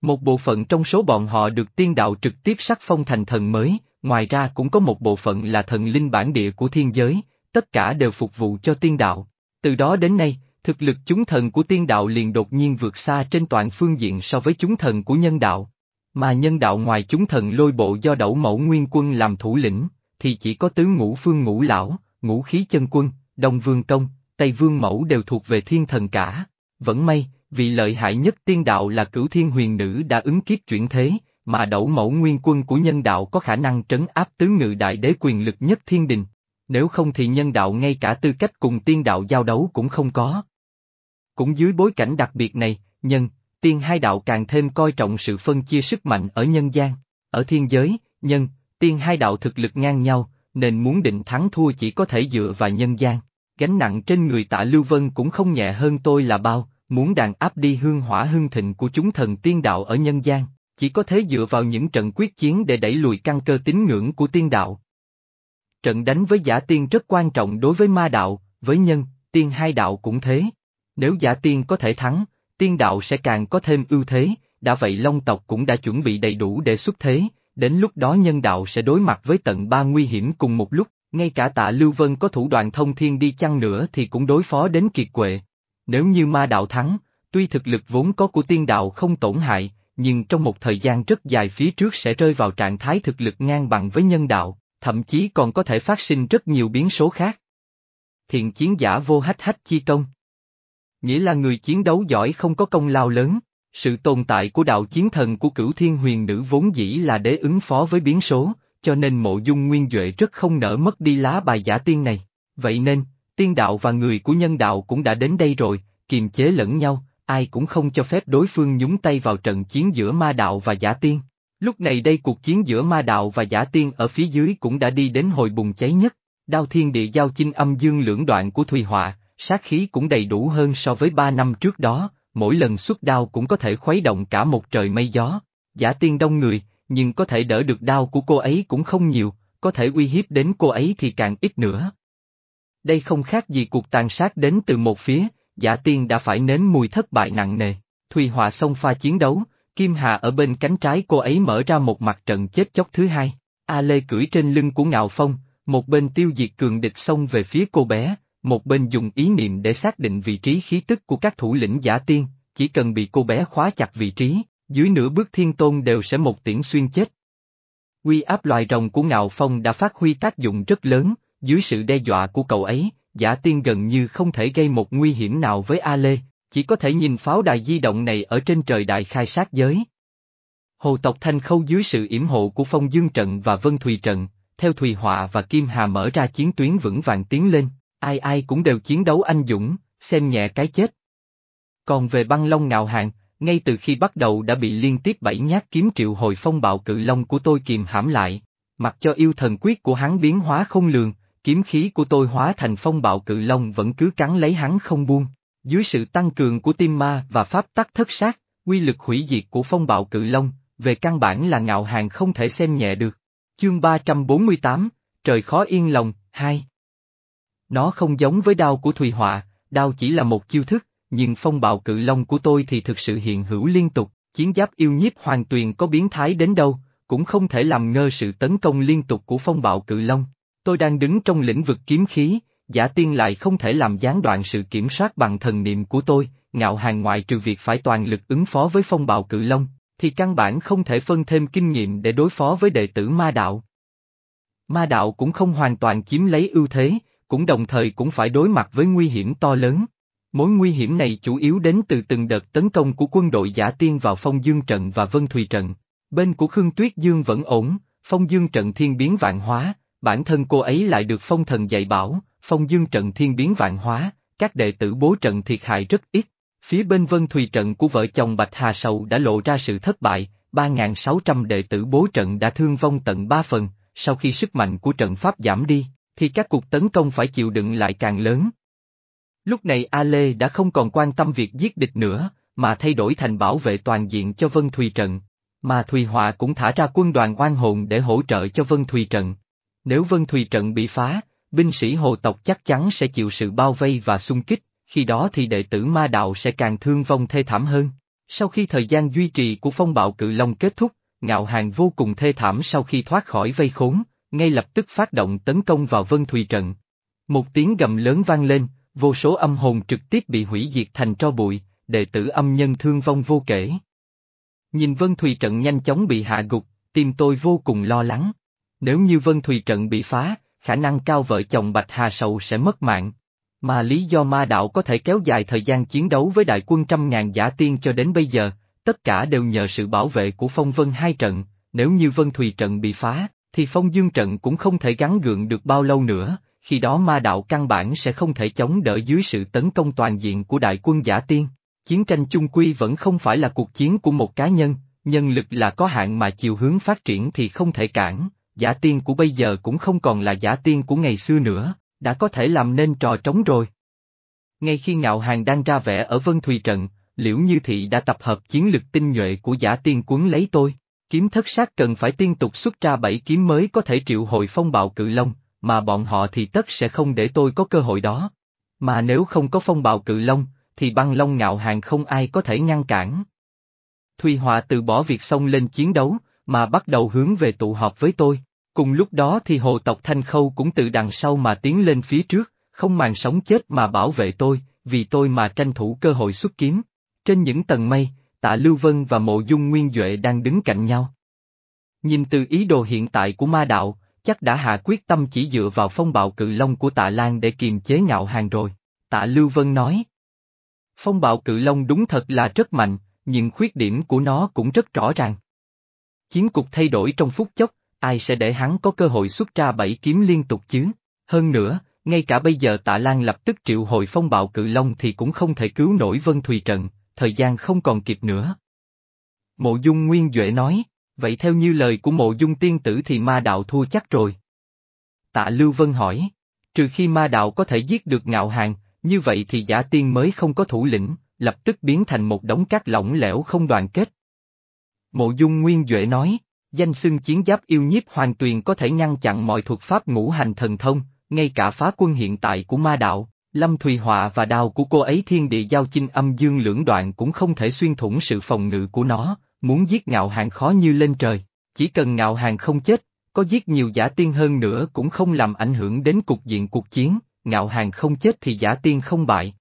Một bộ phận trong số bọn họ được tiên đạo trực tiếp sắc phong thành thần mới, ngoài ra cũng có một bộ phận là thần linh bản địa của thiên giới, tất cả đều phục vụ cho tiên đạo. Từ đó đến nay, thực lực chúng thần của tiên đạo liền đột nhiên vượt xa trên toàn phương diện so với chúng thần của nhân đạo. Mà nhân đạo ngoài chúng thần lôi bộ do đẩu mẫu nguyên quân làm thủ lĩnh, thì chỉ có tứ ngũ phương ngũ lão, ngũ khí chân quân, đông vương công, tây vương mẫu đều thuộc về thiên thần cả. Vẫn may, vì lợi hại nhất tiên đạo là cửu thiên huyền nữ đã ứng kiếp chuyển thế, mà đẩu mẫu nguyên quân của nhân đạo có khả năng trấn áp tứ ngự đại đế quyền lực nhất thiên đình. Nếu không thì nhân đạo ngay cả tư cách cùng tiên đạo giao đấu cũng không có. Cũng dưới bối cảnh đặc biệt này, nhân, tiên hai đạo càng thêm coi trọng sự phân chia sức mạnh ở nhân gian. Ở thiên giới, nhân, tiên hai đạo thực lực ngang nhau, nên muốn định thắng thua chỉ có thể dựa vào nhân gian. Gánh nặng trên người tạ Lưu Vân cũng không nhẹ hơn tôi là bao, muốn đàn áp đi hương hỏa hưng thịnh của chúng thần tiên đạo ở nhân gian, chỉ có thế dựa vào những trận quyết chiến để đẩy lùi căn cơ tín ngưỡng của tiên đạo. Trận đánh với giả tiên rất quan trọng đối với ma đạo, với nhân, tiên hai đạo cũng thế. Nếu giả tiên có thể thắng, tiên đạo sẽ càng có thêm ưu thế, đã vậy Long tộc cũng đã chuẩn bị đầy đủ để xuất thế, đến lúc đó nhân đạo sẽ đối mặt với tận ba nguy hiểm cùng một lúc, Ngay cả tạ Lưu Vân có thủ đoạn thông thiên đi chăng nữa thì cũng đối phó đến kiệt quệ. Nếu như ma đạo thắng, tuy thực lực vốn có của tiên đạo không tổn hại, nhưng trong một thời gian rất dài phía trước sẽ rơi vào trạng thái thực lực ngang bằng với nhân đạo, thậm chí còn có thể phát sinh rất nhiều biến số khác. Thiện chiến giả vô hách hách chi công. Nghĩa là người chiến đấu giỏi không có công lao lớn, sự tồn tại của đạo chiến thần của cửu thiên huyền nữ vốn dĩ là để ứng phó với biến số, cho nên mộ dung nguyên Duệ rất không nỡ mất đi lá bài giả tiên này. Vậy nên, tiên đạo và người của nhân đạo cũng đã đến đây rồi, kiềm chế lẫn nhau, ai cũng không cho phép đối phương nhúng tay vào trận chiến giữa ma đạo và giả tiên. Lúc này đây cuộc chiến giữa ma đạo và giả tiên ở phía dưới cũng đã đi đến hồi bùng cháy nhất, đao thiên địa giao chinh âm dương lưỡng đoạn của Thùy Họa, sát khí cũng đầy đủ hơn so với ba năm trước đó, mỗi lần xuất đao cũng có thể khuấy động cả một trời mây gió. Giả tiên đông người, nhưng có thể đỡ được đao của cô ấy cũng không nhiều, có thể uy hiếp đến cô ấy thì càng ít nữa. Đây không khác gì cuộc tàn sát đến từ một phía, giả tiên đã phải nếm mùi thất bại nặng nề. Thùy Họa xông pha chiến đấu, Kim Hà ở bên cánh trái cô ấy mở ra một mặt trận chết chóc thứ hai. A Lê cưỡi trên lưng của Ngạo Phong, một bên tiêu diệt cường địch xông về phía cô bé, một bên dùng ý niệm để xác định vị trí khí tức của các thủ lĩnh giả tiên, chỉ cần bị cô bé khóa chặt vị trí, dưới nửa bước thiên tôn đều sẽ một tiễn xuyên chết. Quy áp loài rồng của Ngạo Phong đã phát huy tác dụng rất lớn, dưới sự đe dọa của cậu ấy, giả tiên gần như không thể gây một nguy hiểm nào với A Lê, chỉ có thể nhìn pháo đài di động này ở trên trời đại khai sát giới. Hồ tộc Thanh Khâu dưới sự yểm hộ của Phong Dương Trận và Vân Thùy Trận, theo Thùy Họa và Kim Hà mở ra chiến tuyến vững vàng tiến lên, ai ai cũng đều chiến đấu anh dũng, xem nhẹ cái chết. Còn về băng long ngạo hàng, ngay từ khi bắt đầu đã bị liên tiếp bảy nhát kiếm triệu hồi phong bạo cự long của tôi kìm hãm lại, mặc cho yêu thần quyết của hắn biến hóa không lường, kiếm khí của tôi hóa thành phong bạo cự long vẫn cứ cắn lấy hắn không buông. Dưới sự tăng cường của tim ma và pháp tắc thất sát, quy lực hủy diệt của phong bạo cự long, về căn bản là ngạo hàng không thể xem nhẹ được. Chương 348, Trời khó yên lòng, 2 nó không giống với đao của Thùy Họa, đao chỉ là một chiêu thức, nhưng phong bạo cự long của tôi thì thực sự hiện hữu liên tục, chiến giáp yêu nhiếp hoàng tuyền có biến thái đến đâu, cũng không thể làm ngơ sự tấn công liên tục của phong bạo cự long. Tôi đang đứng trong lĩnh vực kiếm khí, giả tiên lại không thể làm gián đoạn sự kiểm soát bằng thần niệm của tôi, ngạo hàng ngoại trừ việc phải toàn lực ứng phó với phong bạo cự long, thì căn bản không thể phân thêm kinh nghiệm để đối phó với đệ tử ma đạo. Ma đạo cũng không hoàn toàn chiếm lấy ưu thế, cũng đồng thời cũng phải đối mặt với nguy hiểm to lớn. Mối nguy hiểm này chủ yếu đến từ từng đợt tấn công của quân đội giả tiên vào phong dương trận và vân thùy trận. Bên của Khương Tuyết Dương vẫn ổn, phong dương trận thiên biến vạn hóa, bản thân cô ấy lại được phong thần dạy bảo, phong dương trận thiên biến vạn hóa, các đệ tử bố trận thiệt hại rất ít. Phía bên vân thùy trận của vợ chồng Bạch Hà Sầu đã lộ ra sự thất bại, 3.600 đệ tử bố trận đã thương vong tận 3 phần, sau khi sức mạnh của trận pháp giảm đi, thì các cuộc tấn công phải chịu đựng lại càng lớn. Lúc này A Lê đã không còn quan tâm việc giết địch nữa, mà thay đổi thành bảo vệ toàn diện cho Vân Thùy Trận. Mà Thùy Họa cũng thả ra quân đoàn oan hồn để hỗ trợ cho Vân Thùy Trận. Nếu Vân Thùy Trận bị phá, binh sĩ hồ tộc chắc chắn sẽ chịu sự bao vây và xung kích, khi đó thì đệ tử ma đạo sẽ càng thương vong thê thảm hơn. Sau khi thời gian duy trì của phong bạo cự long kết thúc, ngạo hàng vô cùng thê thảm sau khi thoát khỏi vây khốn, ngay lập tức phát động tấn công vào Vân Thùy Trận. Một tiếng gầm lớn vang lên, vô số âm hồn trực tiếp bị hủy diệt thành tro bụi, đệ tử âm nhân thương vong vô kể. Nhìn Vân Thùy Trận nhanh chóng bị hạ gục, tim tôi vô cùng lo lắng. Nếu như Vân Thùy Trận bị phá, khả năng cao vợ chồng Bạch Hà Sầu sẽ mất mạng. Mà lý do ma đạo có thể kéo dài thời gian chiến đấu với đại quân trăm ngàn giả tiên cho đến bây giờ, tất cả đều nhờ sự bảo vệ của phong vân hai trận, nếu như vân thùy trận bị phá, thì phong dương trận cũng không thể gắn gượng được bao lâu nữa, khi đó ma đạo căn bản sẽ không thể chống đỡ dưới sự tấn công toàn diện của đại quân giả tiên. Chiến tranh chung quy vẫn không phải là cuộc chiến của một cá nhân, nhân lực là có hạn mà chiều hướng phát triển thì không thể cản, giả tiên của bây giờ cũng không còn là giả tiên của ngày xưa nữa, đã có thể làm nên trò trống rồi. Ngay khi ngạo hàng đang ra vẻ ở Vân Thùy Trận, Liễu Như Thị đã tập hợp chiến lực tinh nhuệ của giả tiên cuốn lấy tôi, kiếm thất sát cần phải liên tục xuất ra bảy kiếm mới có thể triệu hồi phong bạo cự long, mà bọn họ thì tất sẽ không để tôi có cơ hội đó. Mà nếu không có phong bạo cự long, thì băng long ngạo hàng không ai có thể ngăn cản. Thùy Họa từ bỏ việc xông lên chiến đấu, mà bắt đầu hướng về tụ họp với tôi. Cùng lúc đó thì hồ tộc Thanh Khâu cũng từ đằng sau mà tiến lên phía trước, không màng sống chết mà bảo vệ tôi, vì tôi mà tranh thủ cơ hội xuất kiếm. Trên những tầng mây, tạ Lưu Vân và mộ dung nguyên Duệ đang đứng cạnh nhau. Nhìn từ ý đồ hiện tại của ma đạo, chắc đã hạ quyết tâm chỉ dựa vào phong bạo cự long của tạ Lan để kiềm chế ngạo hàng rồi. Tạ Lưu Vân nói. Phong bạo cự long đúng thật là rất mạnh, nhưng khuyết điểm của nó cũng rất rõ ràng. Chiến cục thay đổi trong phút chốc, ai sẽ để hắn có cơ hội xuất ra bảy kiếm liên tục chứ? Hơn nữa, ngay cả bây giờ tạ Lan lập tức triệu hồi phong bạo cự long thì cũng không thể cứu nổi Vân Thùy Trận, thời gian không còn kịp nữa. Mộ Dung Nguyên Duệ nói, vậy theo như lời của mộ Dung tiên tử thì ma đạo thua chắc rồi. Tạ Lưu Vân hỏi, trừ khi ma đạo có thể giết được ngạo hàng, như vậy thì giả tiên mới không có thủ lĩnh, lập tức biến thành một đống cát lỏng lẻo không đoàn kết. Mộ Dung Nguyên Duệ nói, danh xưng chiến giáp yêu nhiếp hoàn tuyền có thể ngăn chặn mọi thuật pháp ngũ hành thần thông, ngay cả phá quân hiện tại của ma đạo, Lâm Thùy Họa và đào của cô ấy thiên địa giao chinh âm dương lưỡng đoạn cũng không thể xuyên thủng sự phòng ngự của nó, muốn giết ngạo hàng khó như lên trời, chỉ cần ngạo hàng không chết, có giết nhiều giả tiên hơn nữa cũng không làm ảnh hưởng đến cục diện cuộc chiến, ngạo hàng không chết thì giả tiên không bại.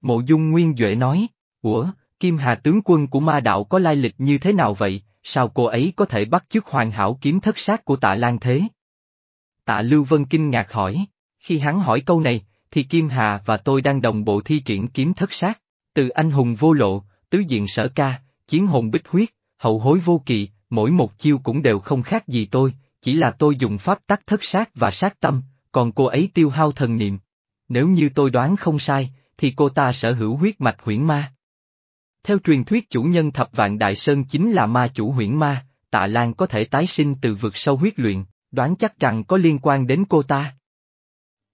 Mộ Dung Nguyên Duệ nói, Ủa, Kim Hà tướng quân của ma đạo có lai lịch như thế nào vậy, sao cô ấy có thể bắt chước hoàn hảo kiếm thất sát của tạ Lan thế? Tạ Lưu Vân kinh ngạc hỏi, khi hắn hỏi câu này, thì Kim Hà và tôi đang đồng bộ thi triển kiếm thất sát, từ anh hùng vô lộ, tứ diện sở ca, chiến hồn bích huyết, hậu hối vô kỳ, mỗi một chiêu cũng đều không khác gì tôi, chỉ là tôi dùng pháp tắc thất sát và sát tâm, còn cô ấy tiêu hao thần niệm. Nếu như tôi đoán không sai, thì cô ta sở hữu huyết mạch huyễn ma. Theo truyền thuyết chủ nhân thập vạn đại sơn chính là ma chủ huyễn ma, tạ Lan có thể tái sinh từ vực sâu huyết luyện, đoán chắc rằng có liên quan đến cô ta.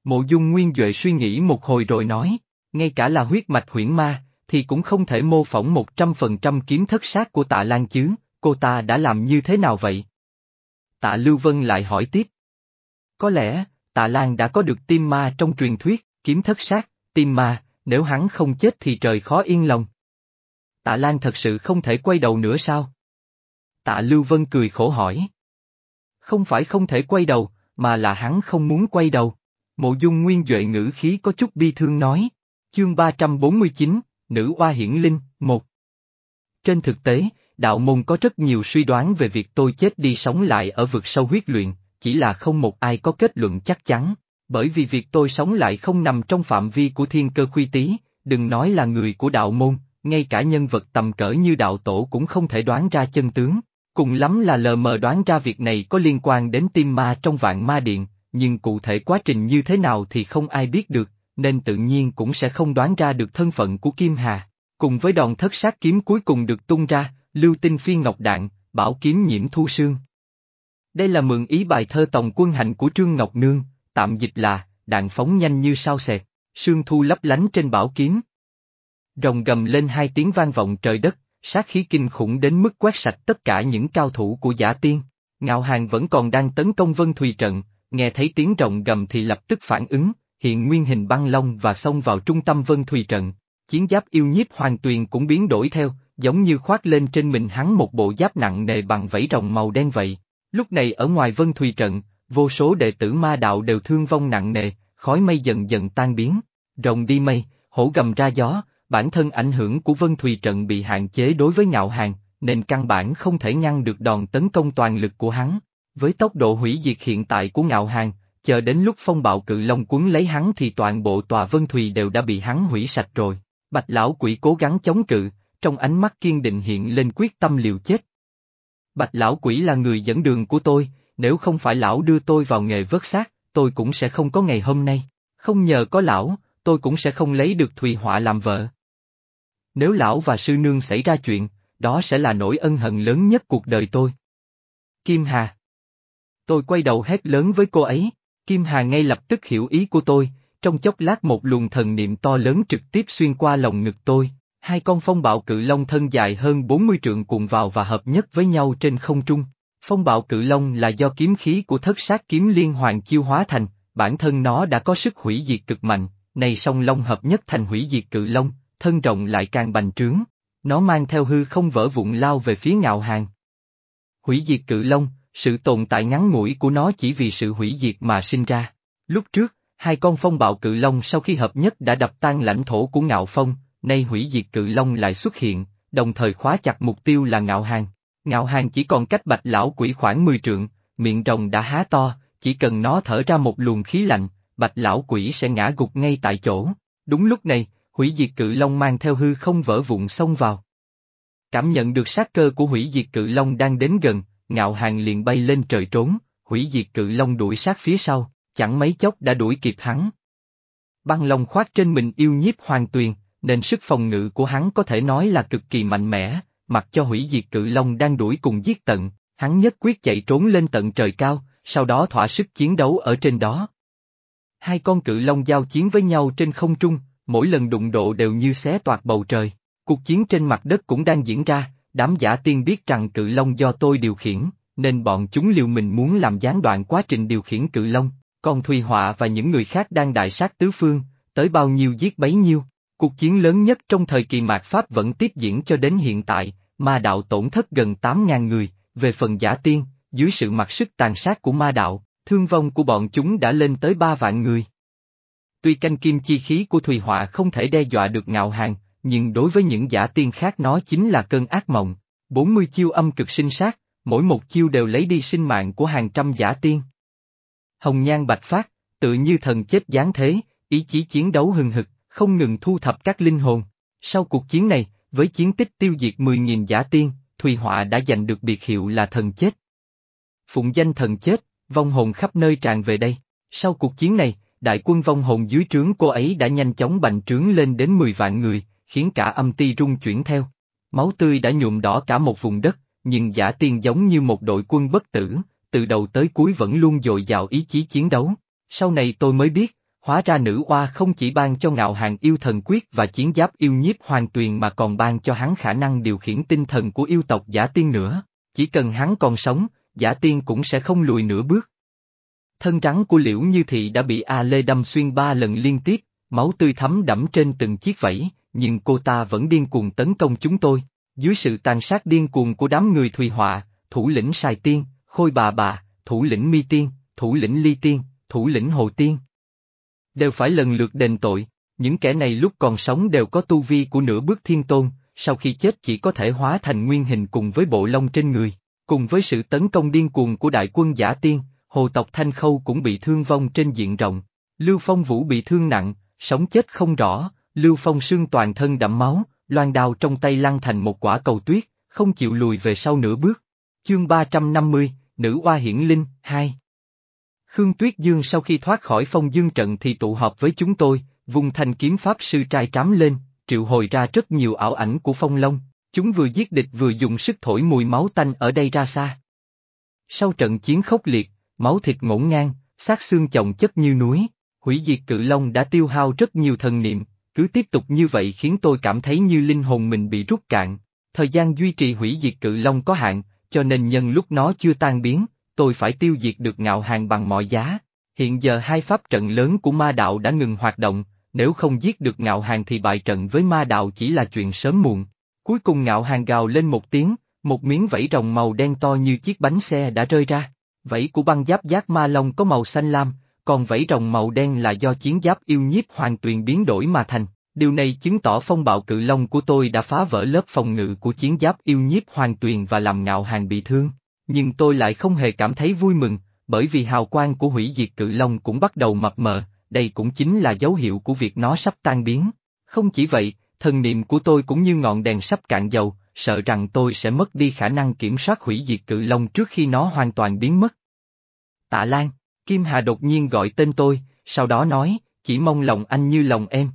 Mộ dung nguyên Duệ suy nghĩ một hồi rồi nói, ngay cả là huyết mạch huyễn ma, thì cũng không thể mô phỏng một trăm phần trăm kiếm thất sát của tạ Lan chứ, cô ta đã làm như thế nào vậy? Tạ Lưu Vân lại hỏi tiếp. Có lẽ, tạ Lan đã có được tim ma trong truyền thuyết, kiếm thất sát, tim ma, nếu hắn không chết thì trời khó yên lòng. Tạ Lan thật sự không thể quay đầu nữa sao? Tạ Lưu Vân cười khổ hỏi. Không phải không thể quay đầu, mà là hắn không muốn quay đầu. Mộ dung nguyên Duệ ngữ khí có chút bi thương nói. Chương 349, Nữ Oa Hiển Linh, 1 Trên thực tế, đạo môn có rất nhiều suy đoán về việc tôi chết đi sống lại ở vực sâu huyết luyện, chỉ là không một ai có kết luận chắc chắn, bởi vì việc tôi sống lại không nằm trong phạm vi của thiên cơ khuy tí, đừng nói là người của đạo môn, ngay cả nhân vật tầm cỡ như đạo tổ cũng không thể đoán ra chân tướng. Cùng lắm là lờ mờ đoán ra việc này có liên quan đến tim ma trong vạn ma điện, nhưng cụ thể quá trình như thế nào thì không ai biết được, nên tự nhiên cũng sẽ không đoán ra được thân phận của Kim Hà. Cùng với đòn thất sát kiếm cuối cùng được tung ra, lưu tinh phi ngọc đạn, bảo kiếm nhiễm thu sương. Đây là mượn ý bài thơ tòng quân hạnh của Trương Ngọc Nương, tạm dịch là, đạn phóng nhanh như sao xẹt, sương thu lấp lánh trên bảo kiếm. Rồng gầm lên hai tiếng vang vọng trời đất, sát khí kinh khủng đến mức quét sạch tất cả những cao thủ của giả tiên. Ngạo Hàng vẫn còn đang tấn công Vân Thùy Trận, nghe thấy tiếng rồng gầm thì lập tức phản ứng, hiện nguyên hình băng long và xông vào trung tâm Vân Thùy Trận. Chiến giáp yêu nhiếp hoàng tuyền cũng biến đổi theo, giống như khoác lên trên mình hắn một bộ giáp nặng nề bằng vảy rồng màu đen vậy. Lúc này ở ngoài Vân Thùy Trận, vô số đệ tử ma đạo đều thương vong nặng nề, khói mây dần dần tan biến. Rồng đi mây, hổ gầm ra gió, bản thân ảnh hưởng của Vân Thùy Trận bị hạn chế đối với ngạo hàng, nên căn bản không thể ngăn được đòn tấn công toàn lực của hắn. Với tốc độ hủy diệt hiện tại của ngạo hàng, chờ đến lúc phong bạo cự long cuốn lấy hắn thì toàn bộ tòa Vân Thùy đều đã bị hắn hủy sạch rồi. Bạch lão quỷ cố gắng chống cự, trong ánh mắt kiên định hiện lên quyết tâm liều chết. Bạch lão quỷ là người dẫn đường của tôi, nếu không phải lão đưa tôi vào nghề vớt xác, tôi cũng sẽ không có ngày hôm nay. Không nhờ có lão, tôi cũng sẽ không lấy được Thùy Họa làm vợ. Nếu lão và sư nương xảy ra chuyện, đó sẽ là nỗi ân hận lớn nhất cuộc đời tôi. Kim Hà Tôi quay đầu hét lớn với cô ấy, Kim Hà ngay lập tức hiểu ý của tôi, trong chốc lát một luồng thần niệm to lớn trực tiếp xuyên qua lồng ngực tôi, hai con phong bạo cự long thân dài hơn 40 trượng cuộn vào và hợp nhất với nhau trên không trung. Phong bạo cự long là do kiếm khí của thất sát kiếm liên hoàng chiêu hóa thành, bản thân nó đã có sức hủy diệt cực mạnh, này song long hợp nhất thành hủy diệt cự long, thân rộng lại càng bành trướng. Nó mang theo hư không vỡ vụn lao về phía ngạo hàng. Hủy diệt cự long, sự tồn tại ngắn ngủi của nó chỉ vì sự hủy diệt mà sinh ra. Lúc trước, hai con phong bạo cự long sau khi hợp nhất đã đập tan lãnh thổ của ngạo phong, nay hủy diệt cự long lại xuất hiện, đồng thời khóa chặt mục tiêu là ngạo hàng. Ngạo hàng chỉ còn cách bạch lão quỷ khoảng 10 trượng, miệng rồng đã há to, chỉ cần nó thở ra một luồng khí lạnh, bạch lão quỷ sẽ ngã gục ngay tại chỗ. Đúng lúc này, hủy diệt cự long mang theo hư không vỡ vụn xông vào. Cảm nhận được sát cơ của hủy diệt cự long đang đến gần, ngạo hàng liền bay lên trời trốn, hủy diệt cự long đuổi sát phía sau, chẳng mấy chốc đã đuổi kịp hắn. Băng long khoác trên mình yêu nhiếp hoàng tuyền, nên sức phòng ngự của hắn có thể nói là cực kỳ mạnh mẽ, mặc cho hủy diệt cự long đang đuổi cùng giết tận, hắn nhất quyết chạy trốn lên tận trời cao, sau đó thỏa sức chiến đấu ở trên đó. Hai con cự long giao chiến với nhau trên không trung, mỗi lần đụng độ đều như xé toạc bầu trời. Cuộc chiến trên mặt đất cũng đang diễn ra, đám giả tiên biết rằng cự long do tôi điều khiển, nên bọn chúng liều mình muốn làm gián đoạn quá trình điều khiển cự long, còn Thùy Họa và những người khác đang đại sát tứ phương, tới bao nhiêu giết bấy nhiêu. Cuộc chiến lớn nhất trong thời kỳ mạt Pháp vẫn tiếp diễn cho đến hiện tại, ma đạo tổn thất gần 8.000 người, về phần giả tiên, dưới sự mặc sức tàn sát của ma đạo, thương vong của bọn chúng đã lên tới 3 vạn người. Tuy canh kim chi khí của Thùy Họa không thể đe dọa được ngạo hàng, nhưng đối với những giả tiên khác nó chính là cơn ác mộng. 40 chiêu âm cực sinh sát, mỗi một chiêu đều lấy đi sinh mạng của hàng trăm giả tiên. Hồng nhan bạch phát, tự như thần chết giáng thế, ý chí chiến đấu hừng hực, không ngừng thu thập các linh hồn. Sau cuộc chiến này, với chiến tích tiêu diệt 10.000 giả tiên, Thùy Họa đã giành được biệt hiệu là thần chết. Phụng danh thần chết, vong hồn khắp nơi tràn về đây. Sau cuộc chiến này, đại quân vong hồn dưới trướng cô ấy đã nhanh chóng bành trướng lên đến 10 vạn người, khiến cả âm ti rung chuyển theo. Máu tươi đã nhuộm đỏ cả một vùng đất, nhưng giả tiên giống như một đội quân bất tử, từ đầu tới cuối vẫn luôn dồi dào ý chí chiến đấu. Sau này tôi mới biết, hóa ra nữ oa không chỉ ban cho ngạo hàng yêu thần quyết và chiến giáp yêu nhiếp hoàn tuyền mà còn ban cho hắn khả năng điều khiển tinh thần của yêu tộc giả tiên nữa. Chỉ cần hắn còn sống, giả tiên cũng sẽ không lùi nửa bước. Thân rắn của liễu như thị đã bị A Lê đâm xuyên ba lần liên tiếp, máu tươi thấm đẫm trên từng chiếc vẫy, nhưng cô ta vẫn điên cuồng tấn công chúng tôi. Dưới sự tàn sát điên cuồng của đám người Thùy Họa, thủ lĩnh Sài Tiên, Khôi Bà Bà, thủ lĩnh Mi Tiên, thủ lĩnh Ly Tiên, thủ lĩnh Hồ Tiên. Đều phải lần lượt đền tội, những kẻ này lúc còn sống đều có tu vi của nửa bước thiên tôn, sau khi chết chỉ có thể hóa thành nguyên hình cùng với bộ lông trên người. Cùng với sự tấn công điên cuồng của đại quân giả tiên, hồ tộc Thanh Khâu cũng bị thương vong trên diện rộng. Lưu Phong Vũ bị thương nặng, sống chết không rõ, Lưu Phong Sương toàn thân đẫm máu, loan đao trong tay lăn thành một quả cầu tuyết, không chịu lùi về sau nửa bước. Chương 350, Nữ Oa Hiển Linh, 2 Khương Tuyết Dương sau khi thoát khỏi phong dương trận thì tụ họp với chúng tôi, vùng thành kiếm pháp sư trai trám lên, triệu hồi ra rất nhiều ảo ảnh của phong long, chúng vừa giết địch vừa dùng sức thổi mùi máu tanh ở đây ra xa. Sau trận chiến khốc liệt, máu thịt ngổn ngang, xác xương chồng chất như núi, hủy diệt cự long đã tiêu hao rất nhiều thần niệm, cứ tiếp tục như vậy khiến tôi cảm thấy như linh hồn mình bị rút cạn. Thời gian duy trì hủy diệt cự long có hạn, cho nên nhân lúc nó chưa tan biến, tôi phải tiêu diệt được ngạo hàng bằng mọi giá. Hiện giờ hai pháp trận lớn của ma đạo đã ngừng hoạt động, nếu không giết được ngạo hàng thì bại trận với ma đạo chỉ là chuyện sớm muộn. Cuối cùng ngạo hàng gào lên một tiếng, một miếng vẫy rồng màu đen to như chiếc bánh xe đã rơi ra. Vẫy của băng giáp giác ma long có màu xanh lam, còn vẫy rồng màu đen là do chiến giáp yêu nhiếp hoàn tuyền biến đổi mà thành. Điều này chứng tỏ phong bạo cự long của tôi đã phá vỡ lớp phòng ngự của chiến giáp yêu nhiếp hoàn tuyền và làm ngạo hàng bị thương. Nhưng tôi lại không hề cảm thấy vui mừng, bởi vì hào quang của hủy diệt cự long cũng bắt đầu mập mờ, đây cũng chính là dấu hiệu của việc nó sắp tan biến. Không chỉ vậy, thần niệm của tôi cũng như ngọn đèn sắp cạn dầu, sợ rằng tôi sẽ mất đi khả năng kiểm soát hủy diệt cự long trước khi nó hoàn toàn biến mất. Tạ Lan, Kim Hà đột nhiên gọi tên tôi, sau đó nói, chỉ mong lòng anh như lòng em.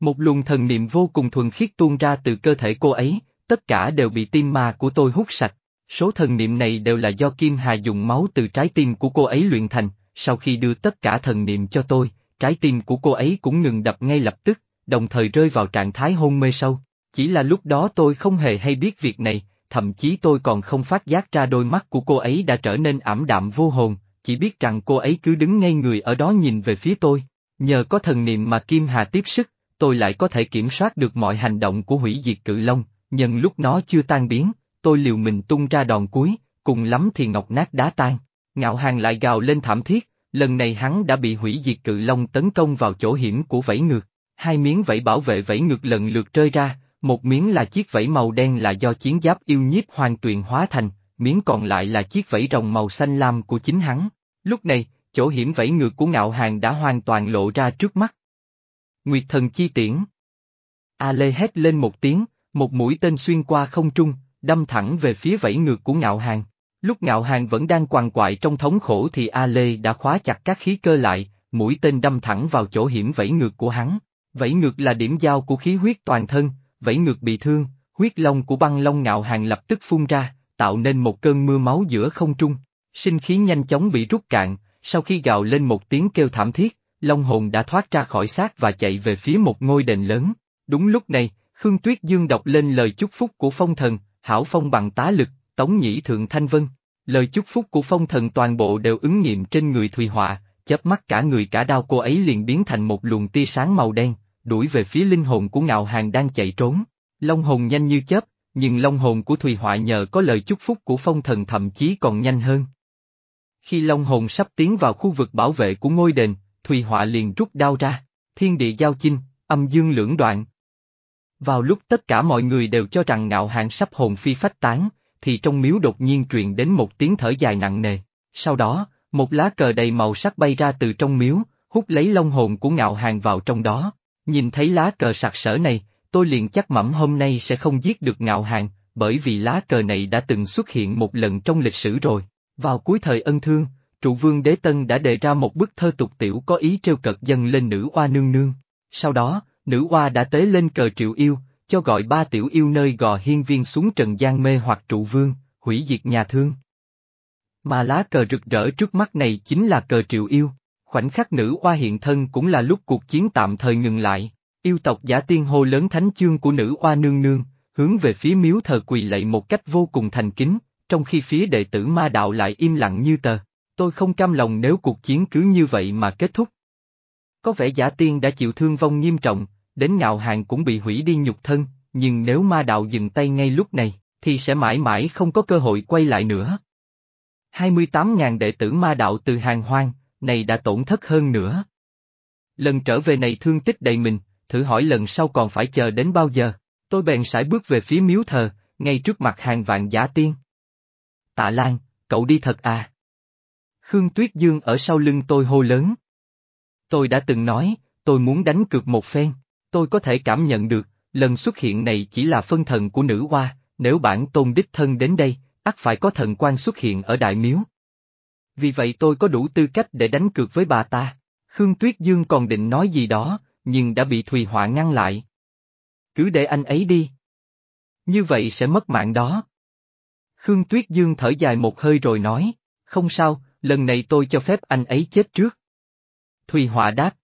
Một luồng thần niệm vô cùng thuần khiết tuôn ra từ cơ thể cô ấy, tất cả đều bị tim ma của tôi hút sạch. Số thần niệm này đều là do Kim Hà dùng máu từ trái tim của cô ấy luyện thành, sau khi đưa tất cả thần niệm cho tôi, trái tim của cô ấy cũng ngừng đập ngay lập tức, đồng thời rơi vào trạng thái hôn mê sâu. Chỉ là lúc đó tôi không hề hay biết việc này, thậm chí tôi còn không phát giác ra đôi mắt của cô ấy đã trở nên ảm đạm vô hồn, chỉ biết rằng cô ấy cứ đứng ngay người ở đó nhìn về phía tôi. Nhờ có thần niệm mà Kim Hà tiếp sức, tôi lại có thể kiểm soát được mọi hành động của hủy diệt cự long, nhân lúc nó chưa tan biến, tôi liều mình tung ra đòn cuối, cùng lắm thì ngọc nát đá tan. Ngạo hàng lại gào lên thảm thiết, lần này hắn đã bị hủy diệt cự long tấn công vào chỗ hiểm của vẫy ngược. Hai miếng vẫy bảo vệ vẫy ngược lần lượt rơi ra, một miếng là chiếc vẫy màu đen là do chiến giáp yêu nhiếp hoàng tuyền hóa thành, miếng còn lại là chiếc vẫy rồng màu xanh lam của chính hắn. Lúc này, chỗ hiểm vẫy ngược của ngạo hàng đã hoàn toàn lộ ra trước mắt. Nguyệt thần chi tiễn. A Lê hét lên một tiếng, một mũi tên xuyên qua không trung, đâm thẳng về phía vẫy ngược của ngạo hàng. Lúc ngạo hàng vẫn đang quằn quại trong thống khổ thì A Lê đã khóa chặt các khí cơ lại, mũi tên đâm thẳng vào chỗ hiểm vẫy ngược của hắn. Vẫy ngược là điểm giao của khí huyết toàn thân, vẫy ngược bị thương, huyết long của băng long ngạo hàng lập tức phun ra, tạo nên một cơn mưa máu giữa không trung. Sinh khí nhanh chóng bị rút cạn, sau khi gào lên một tiếng kêu thảm thiết, long hồn đã thoát ra khỏi xác và chạy về phía một ngôi đền lớn. Đúng lúc này, Khương Tuyết Dương đọc lên lời chúc phúc của phong thần, hảo phong bằng tá lực, tống nhĩ thượng thanh vân. Lời chúc phúc của phong thần toàn bộ đều ứng nghiệm trên người Thùy Họa, chớp mắt cả người cả đau cô ấy liền biến thành một luồng tia sáng màu đen, đuổi về phía linh hồn của ngạo hàng đang chạy trốn. Long hồn nhanh như chớp, nhưng long hồn của Thùy Họa nhờ có lời chúc phúc của phong thần thậm chí còn nhanh hơn. Khi long hồn sắp tiến vào khu vực bảo vệ của ngôi đền, Thùy Họa liền rút đao ra, thiên địa giao chinh, âm dương lưỡng đoạn. Vào lúc tất cả mọi người đều cho rằng ngạo Hạng sắp hồn phi phách tán, thì trong miếu đột nhiên truyền đến một tiếng thở dài nặng nề. Sau đó, một lá cờ đầy màu sắc bay ra từ trong miếu, hút lấy long hồn của ngạo hàng vào trong đó. Nhìn thấy lá cờ sặc sỡ này, tôi liền chắc mẩm hôm nay sẽ không giết được ngạo hàng, bởi vì lá cờ này đã từng xuất hiện một lần trong lịch sử rồi. Vào cuối thời ân thương, trụ vương đế tân đã đề ra một bức thơ tục tiểu có ý trêu cợt dân lên nữ oa nương nương. Sau đó, nữ oa đã tế lên cờ triệu yêu, cho gọi ba tiểu yêu nơi gò hiên viên xuống trần gian mê hoặc trụ vương, hủy diệt nhà thương. Mà lá cờ rực rỡ trước mắt này chính là cờ triệu yêu, khoảnh khắc nữ oa hiện thân cũng là lúc cuộc chiến tạm thời ngừng lại, yêu tộc giả tiên hô lớn thánh chương của nữ oa nương nương, hướng về phía miếu thờ quỳ lạy một cách vô cùng thành kính, trong khi phía đệ tử ma đạo lại im lặng như tờ. Tôi không cam lòng nếu cuộc chiến cứ như vậy mà kết thúc. Có vẻ giả tiên đã chịu thương vong nghiêm trọng, đến ngạo hàng cũng bị hủy đi nhục thân, nhưng nếu ma đạo dừng tay ngay lúc này, thì sẽ mãi mãi không có cơ hội quay lại nữa. 28.000 đệ tử ma đạo từ hàng hoang, này đã tổn thất hơn nữa. Lần trở về này thương tích đầy mình, thử hỏi lần sau còn phải chờ đến bao giờ, tôi bèn sải bước về phía miếu thờ, ngay trước mặt hàng vạn giả tiên. Tạ Lan, cậu đi thật à? Khương Tuyết Dương ở sau lưng tôi hô lớn. Tôi đã từng nói, tôi muốn đánh cược một phen, tôi có thể cảm nhận được, lần xuất hiện này chỉ là phân thần của nữ hoa, nếu bản tôn đích thân đến đây, ắt phải có thần quan xuất hiện ở đại miếu. Vì vậy tôi có đủ tư cách để đánh cược với bà ta. Khương Tuyết Dương còn định nói gì đó, nhưng đã bị Thùy Họa ngăn lại. Cứ để anh ấy đi. Như vậy sẽ mất mạng đó. Khương Tuyết Dương thở dài một hơi rồi nói, không sao, lần này tôi cho phép anh ấy chết trước. Thùy Họa đáp,